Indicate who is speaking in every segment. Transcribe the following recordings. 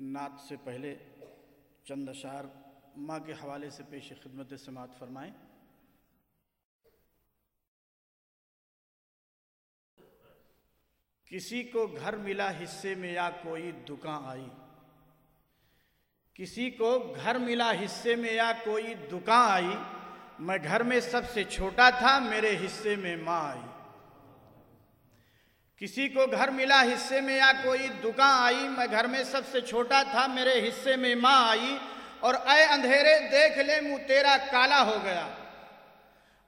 Speaker 1: نعت سے پہلے چند اشعار ماں کے حوالے سے پیش خدمت سماعت فرمائیں۔ کسی کو گھر ملا حصے میں یا کوئی دکان آئی۔ کسی کو گھر ملا حصے میں یا کوئی دکان آئی۔ میں گھر میں سب سے چھوٹا تھا، میرے حصے میں ماں آئی۔ کسی کو گھر ملا حصے میں یا کوئی دکان آئی، میں گھر میں سب سے چھوٹا تھا، میرے حصے میں ماں آئی اور اے اندھیرے دیکھ لے منہ تیرا کالا ہو گیا۔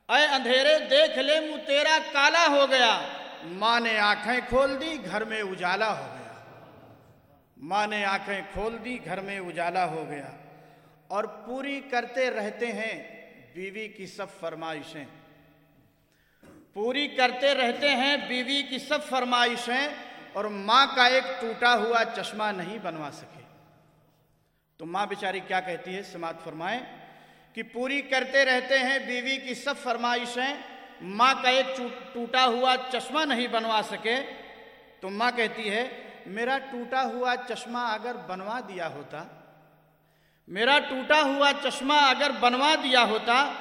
Speaker 1: اے اندھیرے دیکھ لے منہ تیرا کالا ہو گیا۔ ماں نے آنکھیں کھول دی، گھر میں اجالا ہو گیا۔ ماں نے آنکھیں کھول دی، گھر میں اجالا ہو گیا۔ اور پوری کرتے رہتے ہیں بیوی کی سب فرمائشیں۔ پوری کرتے رہتے ہیں، بیوی کی سب فرمائشیں اور ماں کا ایک ٹوٹا ہوا چشمہ نہیں بنوا سکے۔ تو ماں بیچاری کیا کہتی ہے؟ سماعت فرمائیں کہ پوری کرتے رہتے ہیں، بیوی کی سب فرمائشیں، ماں کا ایک ٹوٹا ہوا چشمہ نہیں بنوا سکے۔ تو ماں کہتی ہے، میرا ٹوٹا ہوا چشمہ اگر بنوا دیا ہوتا، میرا ٹوٹا ہوا چشمہ اگر بنوا دیا ہوتا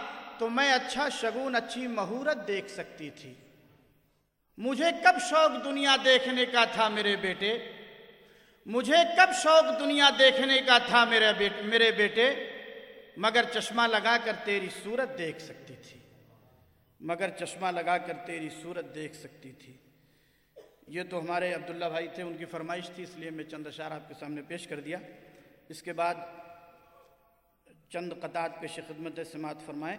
Speaker 1: تو میں اچھا شگون، اچھی مہورت دیکھ سکتی تھی۔ مجھے کب شوق دنیا دیکھنے کا تھا میرے بیٹے؟ مجھے کب شوق دنیا دیکھنے کا تھا میرے بیٹے میرے بیٹے؟ مگر چشمہ لگا کر تیری صورت دیکھ سکتی تھی۔ مگر چشمہ لگا کر تیری صورت دیکھ سکتی تھی۔ یہ تو ہمارے عبداللہ بھائی تھے، ان کی فرمائش تھی، اس لیے میں چند اشار آپ کے سامنے پیش کر دیا۔ اس کے بعد چند قطعات پیش خدمت سماعت فرمائیں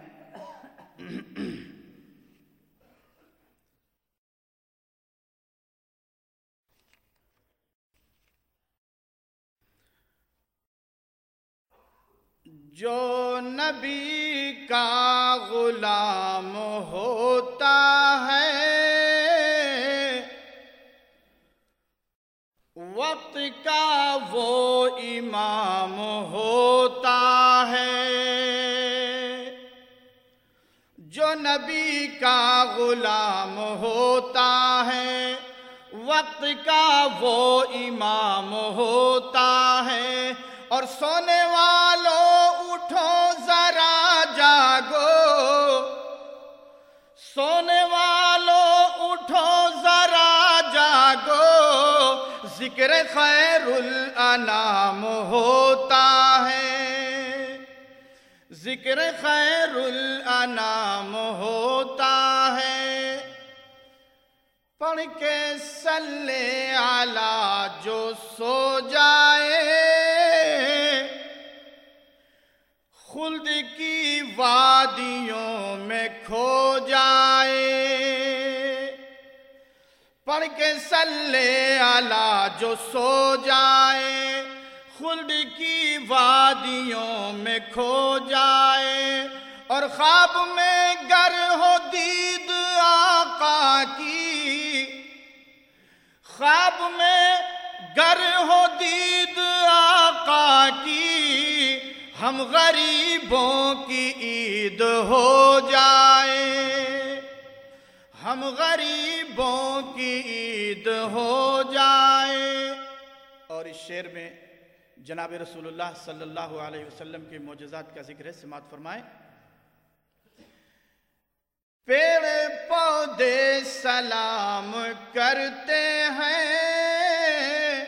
Speaker 1: جو نبی کا غلام ہوتا ہے، وقت کا وہ امام ہوتا نبی کا غلام ہوتا ہے، وقت کا وہ امام ہوتا ہے۔ اور سونے والوں اٹھو ذرا جاگو۔ سونے والوں اٹھو ذرا جاگو۔ ذکر خیر الانام ہوتا ہے۔ ذکر خیر الانام ہوتا ہے۔ پڑھ کے سلے آلہ جو سو جائے۔ خلد کی وادیوں میں کھو جائے۔ پڑھ کے سلے آلہ جو سو جائے۔ خلد کی وادیوں میں کھو جائے اور خواب میں گر ہو دید آقا کی۔ خواب میں گر ہو دید آقا کی۔ ہم غریبوں کی عید ہو جائے۔ ہم غریبوں کی عید ہو جائے۔ اور اس شعر میں جناب رسول اللہ صلی اللہ علیہ وسلم کے معجزات کا ذکر ہے، سماعت فرمائیں۔ پیڑ پودے سلام کرتے ہیں۔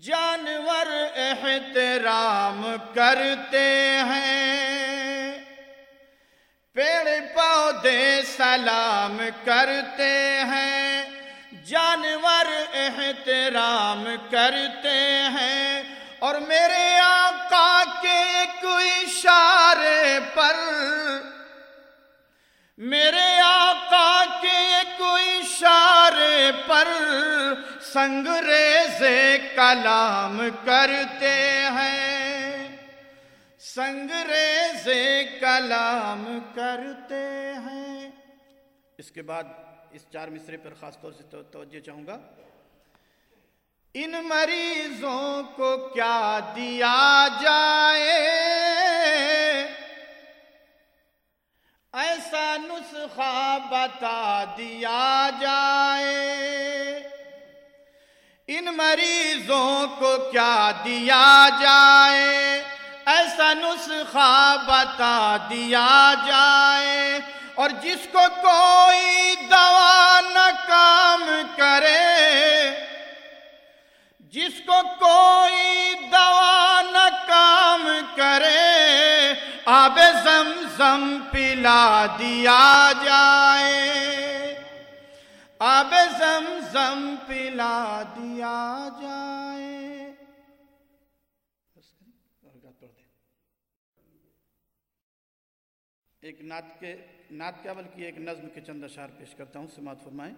Speaker 1: جانور احترام کرتے ہیں۔ پیڑ پودے سلام کرتے ہیں۔ جانور احترام کرتے ہیں اور میرے آقا کے کوئی اشارے پر میرے آقا کے کوئی اشارے پر سنگریز کلام کرتے ہیں۔ سنگریز کلام کرتے ہیں۔ اس کے بعد اس چار مصرے پر خاص طور سے توجہ چاہوں گا۔ ان مریضوں کو کیا دیا جائے؟ ایسا نسخہ بتا دیا جائے۔ ان ان مریضوں کو کیا دیا جائے؟ ایسا نسخہ بتا دیا جائے۔ اور جس کو کوئی دوا نہ کام کرے، جس کو کوئی دوا نہ کام کرے، آب زم زم پلا دیا جائے۔ آب زم زم پلا دیا جائے۔ ایک نعت کے نعت کیا بلکہ ایک نظم کے چند اشار پیش کرتا ہوں، سماعت فرمائیں۔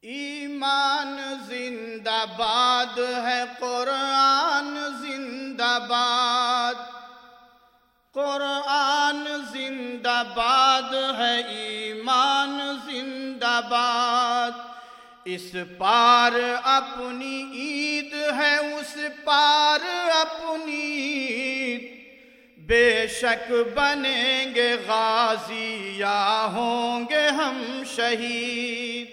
Speaker 1: ایمان زندہ باد ہے، قرآن زندہ باد۔ قرآن زندہ باد ہے، ایمان زندہ باد اس پار اپنی عید ہے، اس پار اپنی عید۔ بے شک بنیں گے غازی، یا ہوں گے ہم شہید۔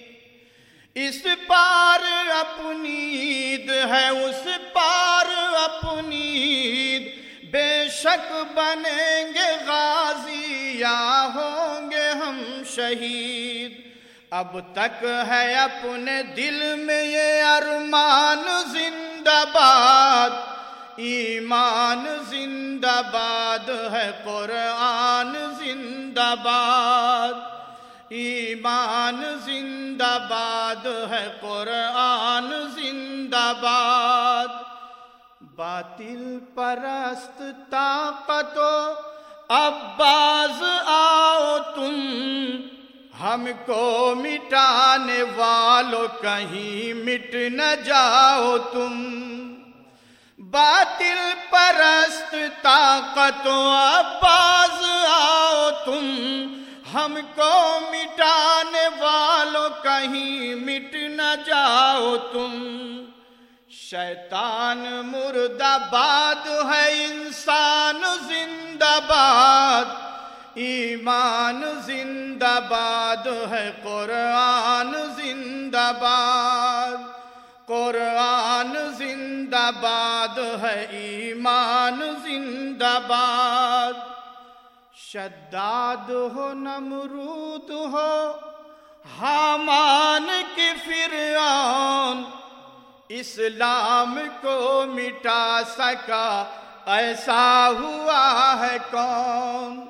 Speaker 1: اس پار اپنی عید ہے، اس پار اپنی عید۔ بے شک بنیں گے غازی، یا ہوں گے ہم شہید۔ اب تک ہے اپنے دل میں یہ ارمان زندہ باد۔ ایمان زندہ باد ہے، قرآن زندہ باد۔ ایمان زندہ باد ہے، قرآن زندہ باد۔ باطل پرست طاقت اب باز آؤ تم۔ ہم کو مٹانے والو، کہیں مٹ نہ جاؤ تم۔ باطل پرست طاقت اب باز آؤ تم۔ ہم کو مٹانے والو، کہیں مٹ نہ جاؤ تم۔ شیطان مردہ باد ہے، انسان زندہ باد ایمان زندہ باد ہے، قرآن زندہ باد قرآن زندہ باد ہے، ایمان زندہ باد شداد ہو، نمرود ہو، حامان کی فرعون اسلام کو مٹا سکا، ایسا ہوا ہے کون؟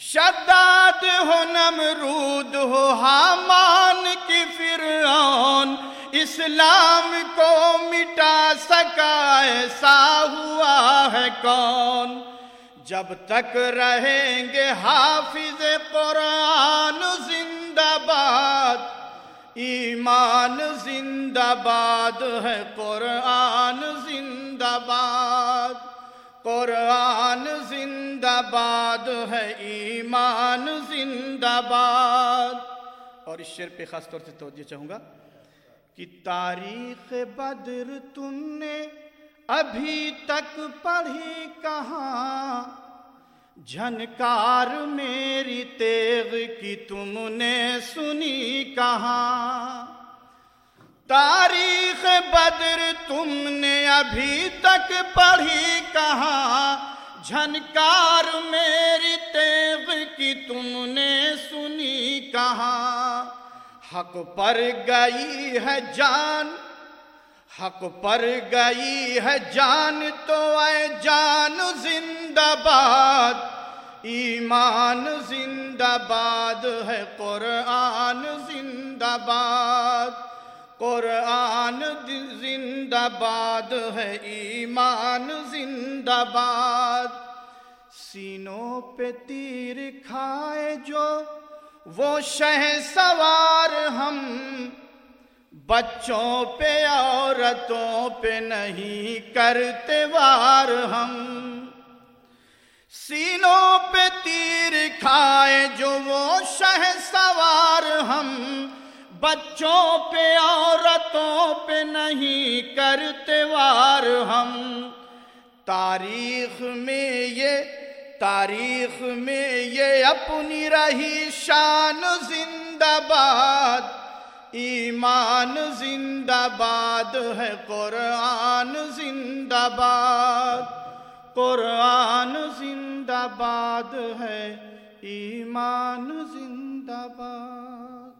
Speaker 1: شداد ہو، نمرود ہو، حامان کی فرعون، اسلام کو مٹا سکا، ایسا ہوا ہے کون؟ جب تک رہیں گے حافظ قرآن زندہ باد ایمان زندہ باد ہے، قرآن زندہ باد قرآن زندہ باد ہے، ایمان زندہ باد اور اس شعر پہ خاص طور سے توجہ چاہوں گا کہ تاریخ بدر تم نے ابھی تک پڑھی کہاں؟ جھنکار میری تیغ کی تم نے سنی کہاں؟ تاریخ بدر تم نے ابھی تک پڑھی کہاں؟ جھنکار میری تیغ کی تم نے سنی کہاں؟ حق پر گئی ہے جان حق پر گئی ہے جان تو اے جان زندہ باد ایمان زندہ باد ہے، قرآن زندہ باد قرآن زندہ باد ہے، ایمان زندہ باد سینوں پہ تیر کھائے جو، وہ شہ سوار ہم بچوں پہ، عورتوں پہ نہیں کرتے وار ہم۔ سینوں پہ تیر کھائے جو وہ شہ سوار ہم۔ بچوں پہ، عورتوں پہ نہیں کرتے وار ہم۔ تاریخ میں یہ، تاریخ میں یہ اپنی رہی شان زندہ باد۔ ایمان زندہ باد ہے، قرآن زندہ باد قرآن زندہ باد ہے، ایمان زندہ باد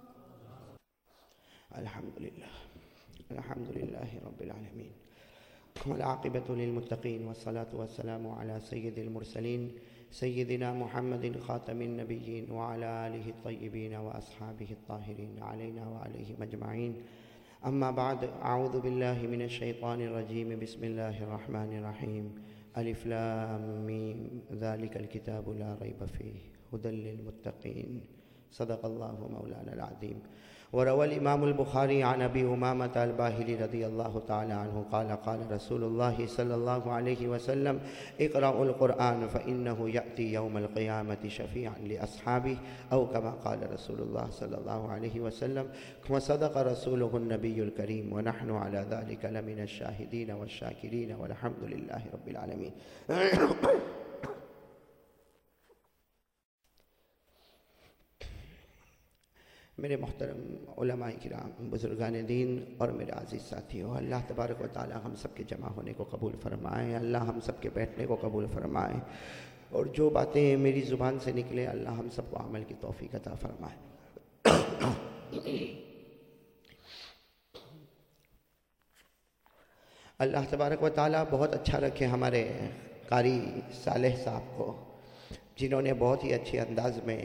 Speaker 2: الحمد لله الحمد لله رب العالمين والعاقبة للمتقين والصلاة والسلام على سيد المرسلين سيدنا محمد خاتم النبيين وعلى آله الطيبين وأصحابه الطاهرين علينا وعليهم أجمعين. أما بعد أعوذ بالله من الشيطان الرجيم. بسم الله الرحمن الرحيم. ألف لام ميم. ذلك الكتاب لا ريب فيه. هدى للمتقين. صدق الله مولانا العظيم. وروى الإمام البخاري عن أبي أمامة الباهلي رضي الله تعالى عنه قال قال رسول الله صلى الله عليه وسلم اقرأوا القرآن فإنه يأتي يوم القيامة شفيعا لأصحابه. أو كما قال رسول الله صلى الله عليه وسلم وصدق رسوله النبي الكريم ونحن على ذلك لمن الشاهدين والشاكرين والحمد لله رب العالمين. میرے محترم علماء کرام، بزرگان دین اور میرے عزیز ساتھیوں اللہ تبارک و تعالی ہم سب کے جمع ہونے کو قبول فرمائے، اللہ ہم سب کے بیٹھنے کو قبول فرمائے، اور جو باتیں میری زبان سے نکلے، اللہ ہم سب کو عمل کی توفیق عطا فرمائے۔ اللہ تبارک و تعالی بہت اچھا رکھے ہمارے قاری صالح صاحب کو، جنہوں نے بہت ہی اچھے انداز میں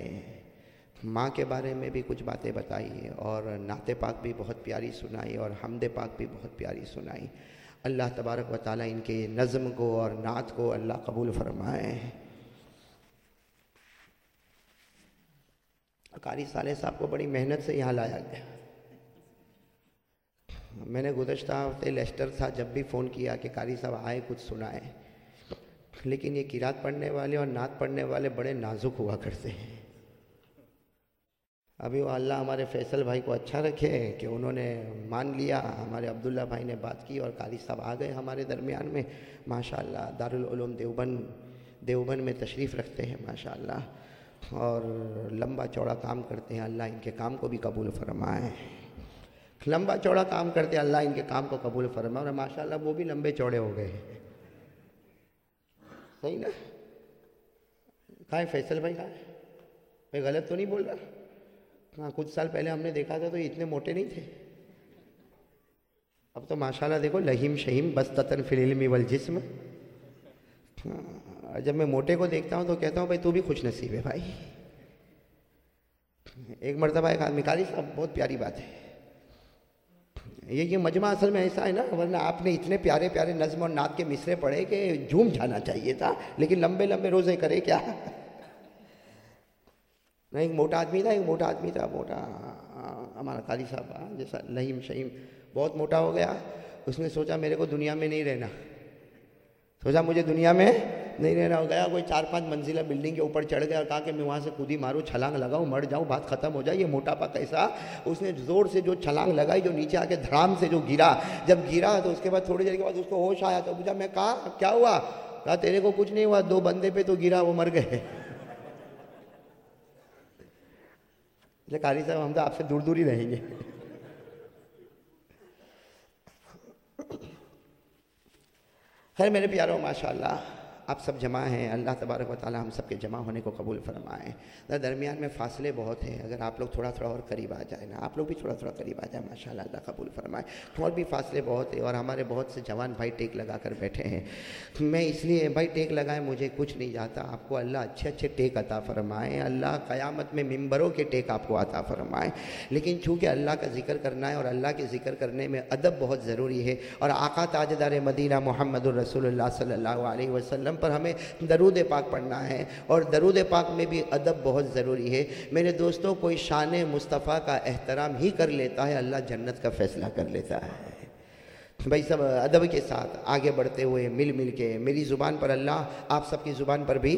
Speaker 2: ماں کے بارے میں بھی کچھ باتیں بتائی اور نعت پاک بھی بہت پیاری سنائی اور حمد پاک بھی بہت پیاری سنائی۔ اللہ تبارک و تعالیٰ ان کے نظم کو اور نعت کو اللہ قبول فرمائے۔ قاری صالح صاحب کو بڑی محنت سے یہاں لایا گیا۔ میں نے گزشتہ ہفتے لیسٹر تھا، جب بھی فون کیا کہ قاری صاحب آئے کچھ سنائے لیکن یہ کیرات پڑھنے والے اور نعت پڑھنے والے بڑے نازک ہوا کرتے ہیں۔ ابھی وہ اللہ ہمارے فیصل بھائی کو اچھا رکھے کہ انہوں نے مان لیا، ہمارے عبداللہ بھائی نے بات کی اور قاری صاحب آ گئے ہمارے درمیان میں۔ ماشاءاللہ، دارالعلوم دیوبند دیوبند میں تشریف رکھتے ہیں، ماشاءاللہ۔ اور لمبا چوڑا کام کرتے ہیں، اللہ ان کے کام کو بھی قبول فرمائے۔ لمبا چوڑا کام کرتے ہیں، اللہ ان کے کام کو قبول فرمائے۔ اور ماشاءاللہ، وہ بھی لمبے چوڑے ہو گئے صحیح نا؟ کہاں فیصل بھائی؟ کہاں میں غلط تو نہیں بول رہا؟ ہاں کچھ سال پہلے ہم نے دیکھا تھا تو اتنے موٹے نہیں تھے۔ اب تو ماشاءاللہ دیکھو، لہیم شہیم بس تطن فی العلم والجسم۔ ہاں جب میں موٹے کو دیکھتا ہوں تو کہتا ہوں، بھائی تو بھی خوش نصیب ہے بھائی۔ ایک مرتبہ ایک آدمی کاری صاحب، بہت پیاری بات ہے۔ یہ یہ مجمع اصل میں ایسا ہے نا، ورنہ آپ نے اتنے پیارے پیارے نظم اور نعت کے مصرے پڑھے کہ جھوم جانا چاہیے تھا، لیکن لمبے لمبے روزے کرے کیا؟ نہیں، ایک موٹا آدمی تھا، ایک موٹا آدمی تھا، موٹا ہاں، ہمارا قاضی صاحب ہاں، جیسا لہیم شہیم، بہت موٹا ہو گیا۔ اس نے سوچا میرے کو دنیا میں نہیں رہنا۔ سوچا مجھے دنیا میں نہیں رہنا۔ ہو گیا، کوئی چار پانچ منزلہ بلڈنگ کے اوپر چڑھ گیا اور کہا کہ میں وہاں سے خود ہی ماروں، چھلانگ لگاؤں، مر جاؤں، بات ختم ہو جائے، یہ موٹاپا کیسا اس نے زور سے جو چھلانگ لگائی، جو نیچے آ کے دھڑام سے جو گرا، جب گرا تو اس کے بعد تھوڑی دیر کے بعد اس کو ہوش آیا تو پوچھا، میں کہا کیا ہوا؟ کہا، تیرے کو کچھ نہیں ہوا، دو بندے پہ تو گرا، وہ مر گئے۔ قاری صاحب، ہم تو آپ سے دور دور ہی رہیں گے۔ خیر میرے پیاروں ماشاء اللہ آپ سب جمع ہیں، اللہ تبارک و تعالی ہم سب کے جمع ہونے کو قبول فرمائیں درمیان میں فاصلے بہت ہیں، اگر آپ لوگ تھوڑا تھوڑا اور قریب آ جائیں نا، آپ لوگ بھی تھوڑا تھوڑا قریب آ جائیں ماشاء اللہ اللہ قبول فرمائے۔ اور بھی فاصلے بہت ہیں اور ہمارے بہت سے جوان بھائی ٹیک لگا کر بیٹھے ہیں۔ میں اس لیے بھائی ٹیک لگائیں مجھے کچھ نہیں جاتا، آپ کو اللہ اچھے اچھے ٹیک عطا فرمائیں اللہ قیامت میں ممبروں کے ٹیک آپ کو عطا فرمائیں لیکن چونکہ اللہ کا ذکر کرنا ہے اور اللہ کے ذکر کرنے میں ادب بہت ضروری ہے، اور آقا تاجدار مدینہ محمد الرسول اللہ صلی اللہ علیہ وسلم پر ہمیں درود پاک پڑھنا ہے اور درود پاک میں بھی ادب بہت ضروری ہے۔ میرے دوستوں، کوئی شان مصطفیٰ کا احترام ہی کر لیتا ہے، اللہ جنت کا فیصلہ کر لیتا ہے۔ بھائی سب، ادب کے ساتھ آگے بڑھتے ہوئے، مل مل کے، میری زبان پر اللہ، آپ سب کی زبان پر بھی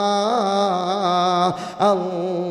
Speaker 2: الله.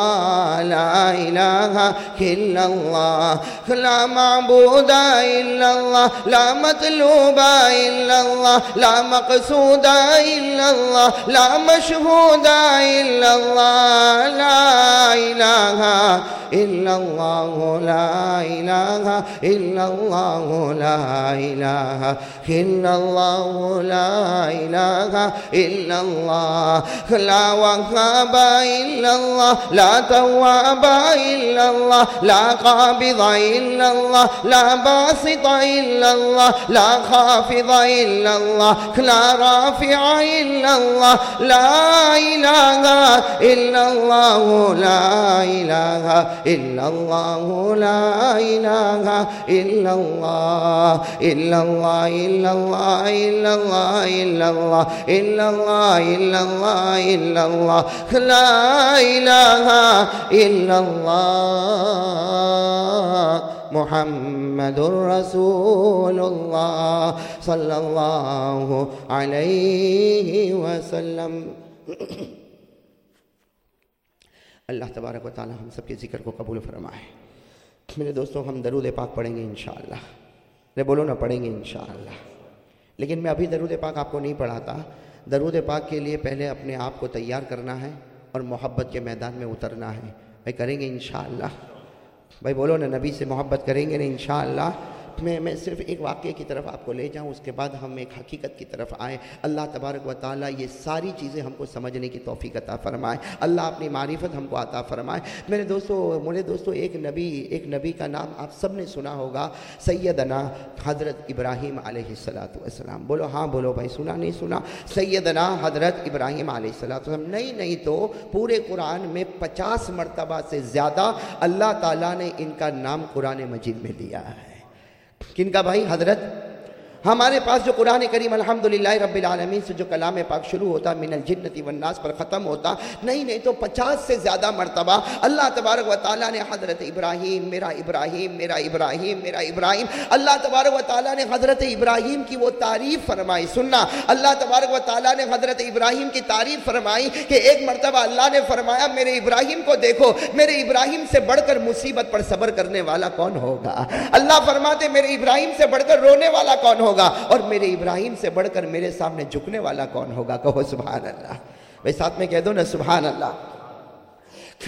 Speaker 2: الله لا إله إلا الله لا معبود إلا الله لا مطلوب إلا الله لا مقصود إلا الله لا مشهود إلا الله لا إله إلا الله لا إله إلا الله لا إله إلا الله لا إله إلا الله لا وهاب إلا الله لا لا تواب إلا الله لا قابض إلا الله لا باسط إلا الله لا خافض إلا الله لا رافع إلا الله لا إله إلا الله لا إله إلا الله لا إله إلا الله إلا الله إلا الله إلا الله إلا الله إلا الله إلا الله إلا الله لا إله الا اللہ محمد رسول اللہ صلی اللہ علیہ وسلم اللہ تبارک و تعالی ہم سب کے ذکر کو قبول فرمائے۔ میرے دوستوں، ہم درود پاک پڑھیں گے انشاءاللہ۔ میں بولو نہ پڑھیں گے انشاءاللہ۔ لیکن میں ابھی درود پاک آپ کو نہیں پڑھاتا۔ درود پاک کے لیے پہلے اپنے آپ کو تیار کرنا ہے۔ اور محبت کے میدان میں اترنا ہے۔ بھائی کریں گے انشاءاللہ۔ بھائی بولو نا، نبی سے محبت کریں گے نا انشاءاللہ۔ میں میں صرف ایک واقعے کی طرف آپ کو لے جاؤں، اس کے بعد ہم ایک حقیقت کی طرف آئیں۔ اللہ تبارک و تعالیٰ یہ ساری چیزیں ہم کو سمجھنے کی توفیق عطا فرمائے۔ اللہ اپنی معرفت ہم کو عطا فرمائے۔ میرے دوستو میرے دوستو، ایک نبی ایک نبی کا نام آپ سب نے سنا ہوگا، سیدنا حضرت ابراہیم علیہ السلاۃ والسلام۔ بولو ہاں بولو بھائی، سنا، نہیں سنا؟ سیدنا حضرت ابراہیم علیہ السلاۃ والسلام۔ نہیں نہیں تو پورے قرآن میں پچاس مرتبہ سے زیادہ اللہ تعالیٰ نے ان کا نام قرآن مجید میں لیا ہے۔ کن کا بھائی؟ حضرت ہمارے پاس جو قرآن کریم الحمدللہ رب العالمین سے جو کلام پاک شروع ہوتا من الجنتی والناس پر ختم ہوتا نہیں نہیں تو پچاس سے زیادہ مرتبہ اللہ تبارک و تعالیٰ نے حضرت ابراہیم، میرا ابراہیم میرا ابراہیم میرا ابراہیم۔ اللہ تبارک و تعالیٰ نے حضرت ابراہیم کی وہ تعریف فرمائی۔ سننا، اللہ تبارک و تعالیٰ نے حضرت ابراہیم کی تعریف فرمائی کہ ایک مرتبہ اللہ نے فرمایا، میرے ابراہیم کو دیکھو، میرے ابراہیم سے بڑھ کر مصیبت پر صبر کرنے والا کون ہوگا؟ اللہ فرماتے، میرے ابراہیم سے بڑھ کر رونے والا کون ہوگا ہوگا اور میرے ابراہیم سے بڑھ کر میرے سامنے جھکنے والا کون ہوگا؟ کہو سبحان اللہ۔ بھائی ساتھ میں کہہ دو نا، سبحان اللہ۔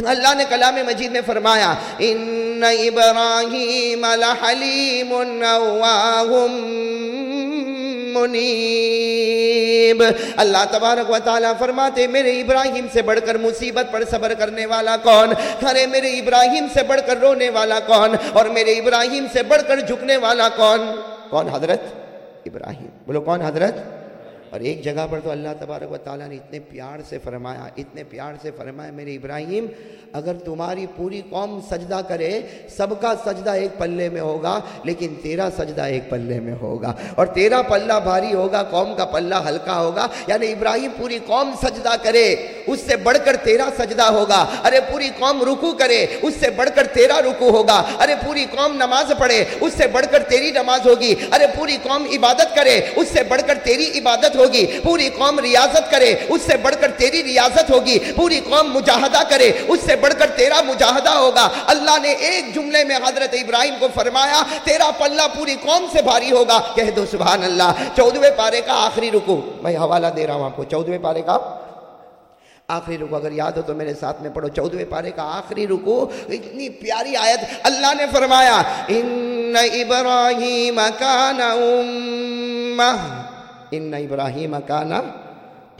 Speaker 2: اللہ نے کلام مجید میں فرمایا، ان ابراہیم لحلیم نواہم منیب۔ اللہ تبارک و تعالیٰ فرماتے، میرے ابراہیم سے بڑھ کر مصیبت پر صبر کرنے والا کون؟ ارے، میرے ابراہیم سے بڑھ کر رونے والا کون؟ اور میرے ابراہیم سے بڑھ کر جھکنے والا کون؟ کون حضرت؟ ابراہیم۔ بولو کون حضرت؟ اور ایک جگہ پر تو اللہ تبارک و تعالیٰ نے اتنے پیار سے فرمایا، اتنے پیار سے فرمایا، میرے ابراہیم، اگر تمہاری پوری قوم سجدہ کرے، سب کا سجدہ ایک پلے میں ہوگا، لیکن تیرا سجدہ ایک پلے میں ہوگا اور تیرا پلہ بھاری ہوگا، قوم کا پلہ ہلکا ہوگا یعنی ابراہیم پوری قوم سجدہ کرے، اس سے بڑھ کر تیرا سجدہ ہوگا، ارے پوری قوم رکو کرے، اس سے بڑھ کر تیرا رکو ہوگا، ارے پوری قوم نماز پڑھے، اس سے بڑھ کر تیری نماز ہوگی، ارے پوری قوم عبادت کرے، اس سے بڑھ کر تیری عبادت ہوگی ہوگی، پوری قوم ریاضت کرے، اس سے بڑھ کر تیری ریاضت ہوگی، پوری قوم مجاہدہ کرے، اس سے بڑھ کر تیرا مجاہدہ ہوگا۔ اللہ نے ایک جملے میں حضرت ابراہیم کو فرمایا، تیرا پلہ پوری قوم سے بھاری ہوگا۔ کہہ دو سبحان اللہ چودویں پارے کا آخری رکو میں حوالہ دے رہا ہوں آپ کو۔ چودویں پارے کا آخری رکو اگر یاد ہو تو میرے ساتھ میں پڑھو۔ چودھویں پارے کا آخری رکو اتنی پیاری آیت اللہ نے فرمایا، ان ابراہیم کان امہ ان ابراہیم کانا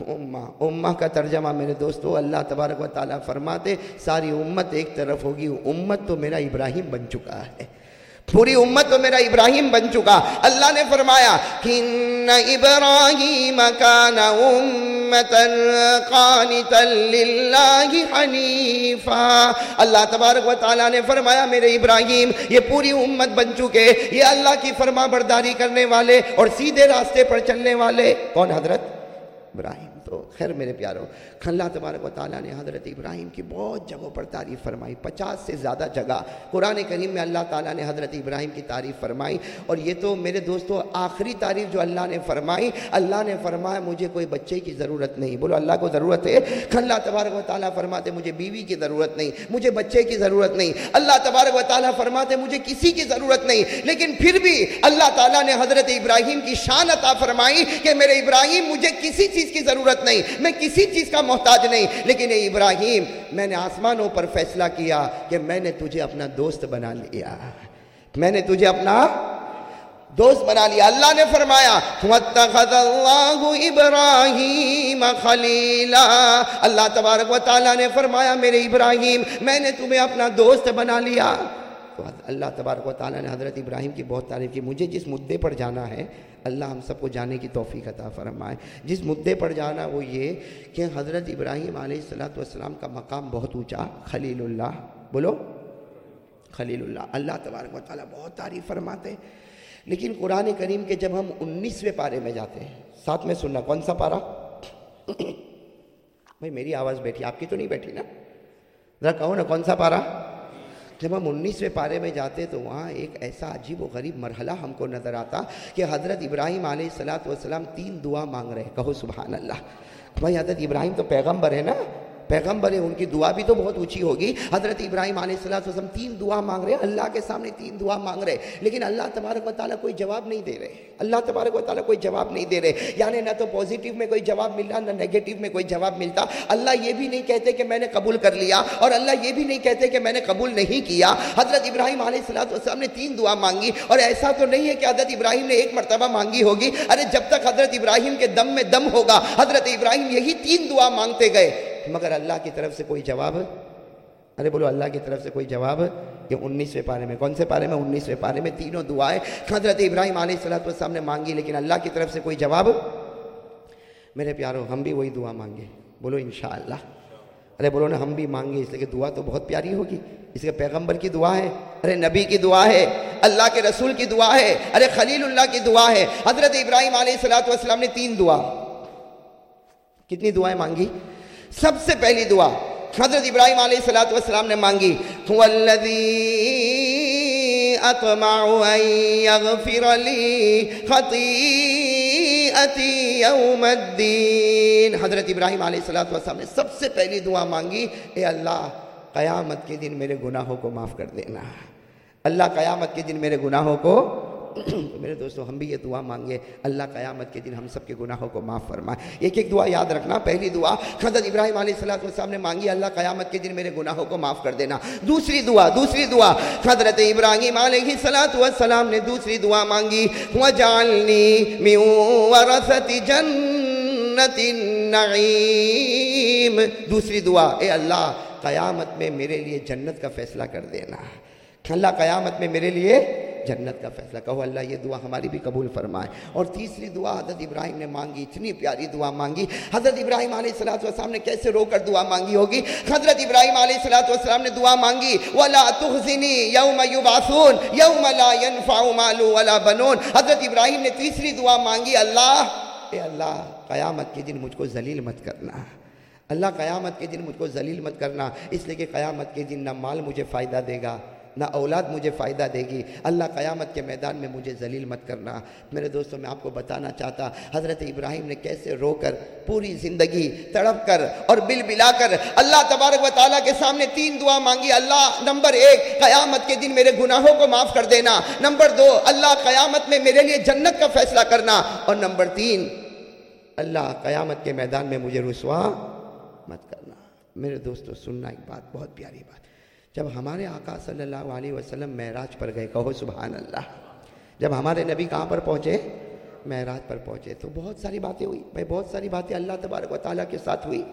Speaker 2: امہ امہ کا ترجمہ میرے دوستو، اللہ تبارک و تعالیٰ فرماتے، ساری امت ایک طرف ہوگی، امت تو میرا ابراہیم بن چکا ہے۔ پوری امت تو میرا ابراہیم بن چکا۔ اللہ نے فرمایا کہ ابراہیم کان امتا قانتا للہ حنیفا اللہ تبارک و تعالیٰ نے فرمایا، میرے ابراہیم، یہ پوری امت بن چکے۔ یہ اللہ کی فرما برداری کرنے والے اور سیدھے راستے پر چلنے والے۔ کون؟ حضرت ابراہیم۔ تو خیر میرے پیارو اللہ تبارک و تعالیٰ نے حضرت ابراہیم کی بہت جگہوں پر تعریف فرمائی، پچاس سے زیادہ جگہ۔ قرآن کریم میں اللہ تعالیٰ نے حضرت ابراہیم کی تعریف فرمائی۔ اور یہ تو میرے دوستو آخری تعریف جو اللہ نے فرمائی، اللہ نے فرمایا مجھے کوئی بچے کی ضرورت نہیں۔ بولو اللہ کو ضرورت ہے؟ اللہ تبارک و تعالیٰ فرماتے مجھے بیوی کی ضرورت نہیں، مجھے بچے کی ضرورت نہیں۔ اللہ تبارک و تعالیٰ فرماتے مجھے کسی کی ضرورت نہیں۔ لیکن پھر بھی اللہ تعالیٰ نے حضرت ابراہیم کی شان عطا فرمائی کہ میرے ابراہیم مجھے کسی چیز کی ضرورت نہیں، میں کسی چیز کا محتاج نہیں۔ لیکن اے ابراہیم، میں نے آسمانوں پر فیصلہ کیا کہ میں نے تجھے اپنا دوست بنا لیا۔ میں نے تجھے اپنا دوست بنا لیا۔ اللہ نے فرمایا، وَاتَّخَذَ اللَّهُ إِبْرَاهِيمَ خَلِيلًا اللہ تبارک و تعالیٰ نے فرمایا، میرے ابراہیم، میں نے تمہیں اپنا دوست بنا لیا۔ تو اللہ تبارک و تعالیٰ نے حضرت ابراہیم کی بہت تعریف کی۔ مجھے جس مدعے پر جانا ہے اللہ ہم سب کو جانے کی توفیق عطا فرمائے۔ جس مدعے پر جانا وہ یہ کہ حضرت ابراہیم علیہ السلاۃ والسلام کا مقام بہت اونچا، خلیل اللہ۔ بولو، خلیل اللہ۔ اللہ تبارک و تعالیٰ بہت تعریف فرماتے لیکن قرآن کریم کے جب ہم انیسویں پارے میں جاتے ہیں، ساتھ میں سننا، کون سا پارا بھائی میری آواز بیٹھی، آپ کی تو نہیں بیٹھی نا؟ ذرا کہو نا، کون سا پارا جب ہم انیسویں پارے میں جاتے تو وہاں ایک ایسا عجیب و غریب مرحلہ ہم کو نظر آتا کہ حضرت ابراہیم علیہ السلاۃ والسلام تین دعا مانگ رہے کہو سبحان اللہ۔ بھائی حضرت ابراہیم تو پیغمبر ہے نا؟ پیغمبر ہے ان کی دعا بھی تو بہت اونچی ہوگی۔ حضرت ابراہیم علیہ السلام وسلم تین دعا مانگ رہے اللہ کے سامنے تین دعا مانگ رہے لیکن اللہ تبارک و تعالیٰ کوئی جواب نہیں دے رہے اللہ تبارک و تعالیٰ کوئی جواب نہیں دے رہے یعنی نہ تو پازیٹیو میں کوئی جواب مل رہا، نہ نیگیٹو میں کوئی جواب ملتا۔ اللہ یہ بھی نہیں کہتے کہ میں نے قبول کر لیا، اور اللہ یہ بھی نہیں کہتے کہ میں نے قبول نہیں کیا۔ حضرت ابراہیم علیہ السلام وسلم نے تین دعا مانگی، اور ایسا تو نہیں ہے کہ حضرت ابراہیم نے ایک مرتبہ مانگی ہوگی۔ ارے، جب تک حضرت ابراہیم کے دم میں دم ہوگا، حضرت ابراہیم یہی تین دعا مانگتے گئے۔ مگر اللہ کی طرف سے کوئی جواب؟ ارے بولو، اللہ کی طرف سے کوئی جواب؟ یہ انیسویں پارے میں، کون سے پارے میں؟ انیسویں پارے میں تینوں دعائیں حضرت ابراہیم علیہ السلام والسلام نے مانگی، لیکن اللہ کی طرف سے کوئی جواب؟ میرے پیارو، ہم بھی وہی دعا مانگے بولو، انشاءاللہ۔ ارے بولو نا، ہم بھی مانگے اس لیے کہ دعا تو بہت پیاری ہوگی۔ اس کے پیغمبر کی دعا ہے، ارے نبی کی دعا ہے، اللہ کے رسول کی دعا ہے، ارے خلیل اللہ کی دعا ہے۔ حضرت ابراہیم علیہ السلام والسلام نے تین دعا۔ کتنی دعائیں مانگی؟ سب سے پہلی دعا حضرت ابراہیم علیہ السلام والسلام نے مانگی وَالَّذِي أَطْمَعُ أَن يَغْفِرَ لِي خَطِيئَتِي يَوْمَ حضرت ابراہیم علیہ السلام نے سب سے پہلی دعا مانگی، اے اللہ، قیامت کے دن میرے گناہوں کو معاف کر دینا۔ اللہ، قیامت کے دن میرے گناہوں کو تو میرے دوستو، ہم بھی یہ دعا مانگے۔ اللہ قیامت کے دن ہم سب کے گناہوں کو معاف فرمائے۔ ایک ایک دعا یاد رکھنا۔ پہلی دعا، حضرت ابراہیم علیہ السلام والسلام نے مانگی، اللہ قیامت کے دن میرے گناہوں کو معاف کر دینا۔ دوسری دعا دوسری دعا، حضرت ابراہیم علیہ السلام نے دوسری دعا مانگی۔ وَجَعَلْنِي مِن وَرَثَةِ جَنَّةِ النَّعِيمِ۔ دوسری دعا، اے اللہ، قیامت میں میرے لیے جنت کا فیصلہ کر دینا۔ اللہ قیامت میں میرے لیے جنت کا فیصلہ کہو، اللہ یہ دعا ہماری بھی قبول فرمائے۔ اور تیسری دعا حضرت ابراہیم نے مانگی، اتنی پیاری دعا مانگی۔ حضرت ابراہیم علیہ السلام والسلام نے کیسے رو کر دعا مانگی ہوگی؟ حضرت ابراہیم علیہ السلام والسلام نے دعا مانگی، وَلَا تُخْزِنِي يَوْمَ يُبْعَثُونَ، يَوْمَ لَا يَنْفَعُ مَالُ وَلَا بَنُونَ۔ حضرت ابراہیم نے تیسری دعا مانگی، اللہ، اے اللہ، قیامت کے دن مجھ کو ذلیل مت کرنا۔ اللہ، قیامت کے دن مجھ کو ذلیل مت کرنا۔ اس لیے کہ قیامت کے دن نہ مال مجھے فائدہ دے گا۔ نہ اولاد مجھے فائدہ دے گی۔ اللہ قیامت کے میدان میں مجھے ذلیل مت کرنا۔ میرے دوستوں، میں آپ کو بتانا چاہتا حضرت ابراہیم نے کیسے رو کر پوری زندگی تڑپ کر اور بل بلا کر اللہ تبارک و تعالیٰ کے سامنے تین دعا مانگی، اللہ نمبر ایک، قیامت کے دن میرے گناہوں کو معاف کر دینا۔ نمبر دو، اللہ قیامت میں میرے لیے جنت کا فیصلہ کرنا۔ اور نمبر تین، اللہ قیامت کے میدان میں مجھے رسوا مت کرنا۔ میرے دوستو، سننا ایک بات، بہت پیاری بات۔ جب ہمارے آقا صلی اللہ علیہ وسلم معراج پر گئے، کہو سبحان اللہ۔ جب ہمارے نبی کہاں پر پہنچے؟ معراج پر پہنچے۔ تو بہت ساری باتیں ہوئی۔ بھائی بہت ساری باتیں اللہ تبارک و تعالیٰ کے ساتھ ہوئی۔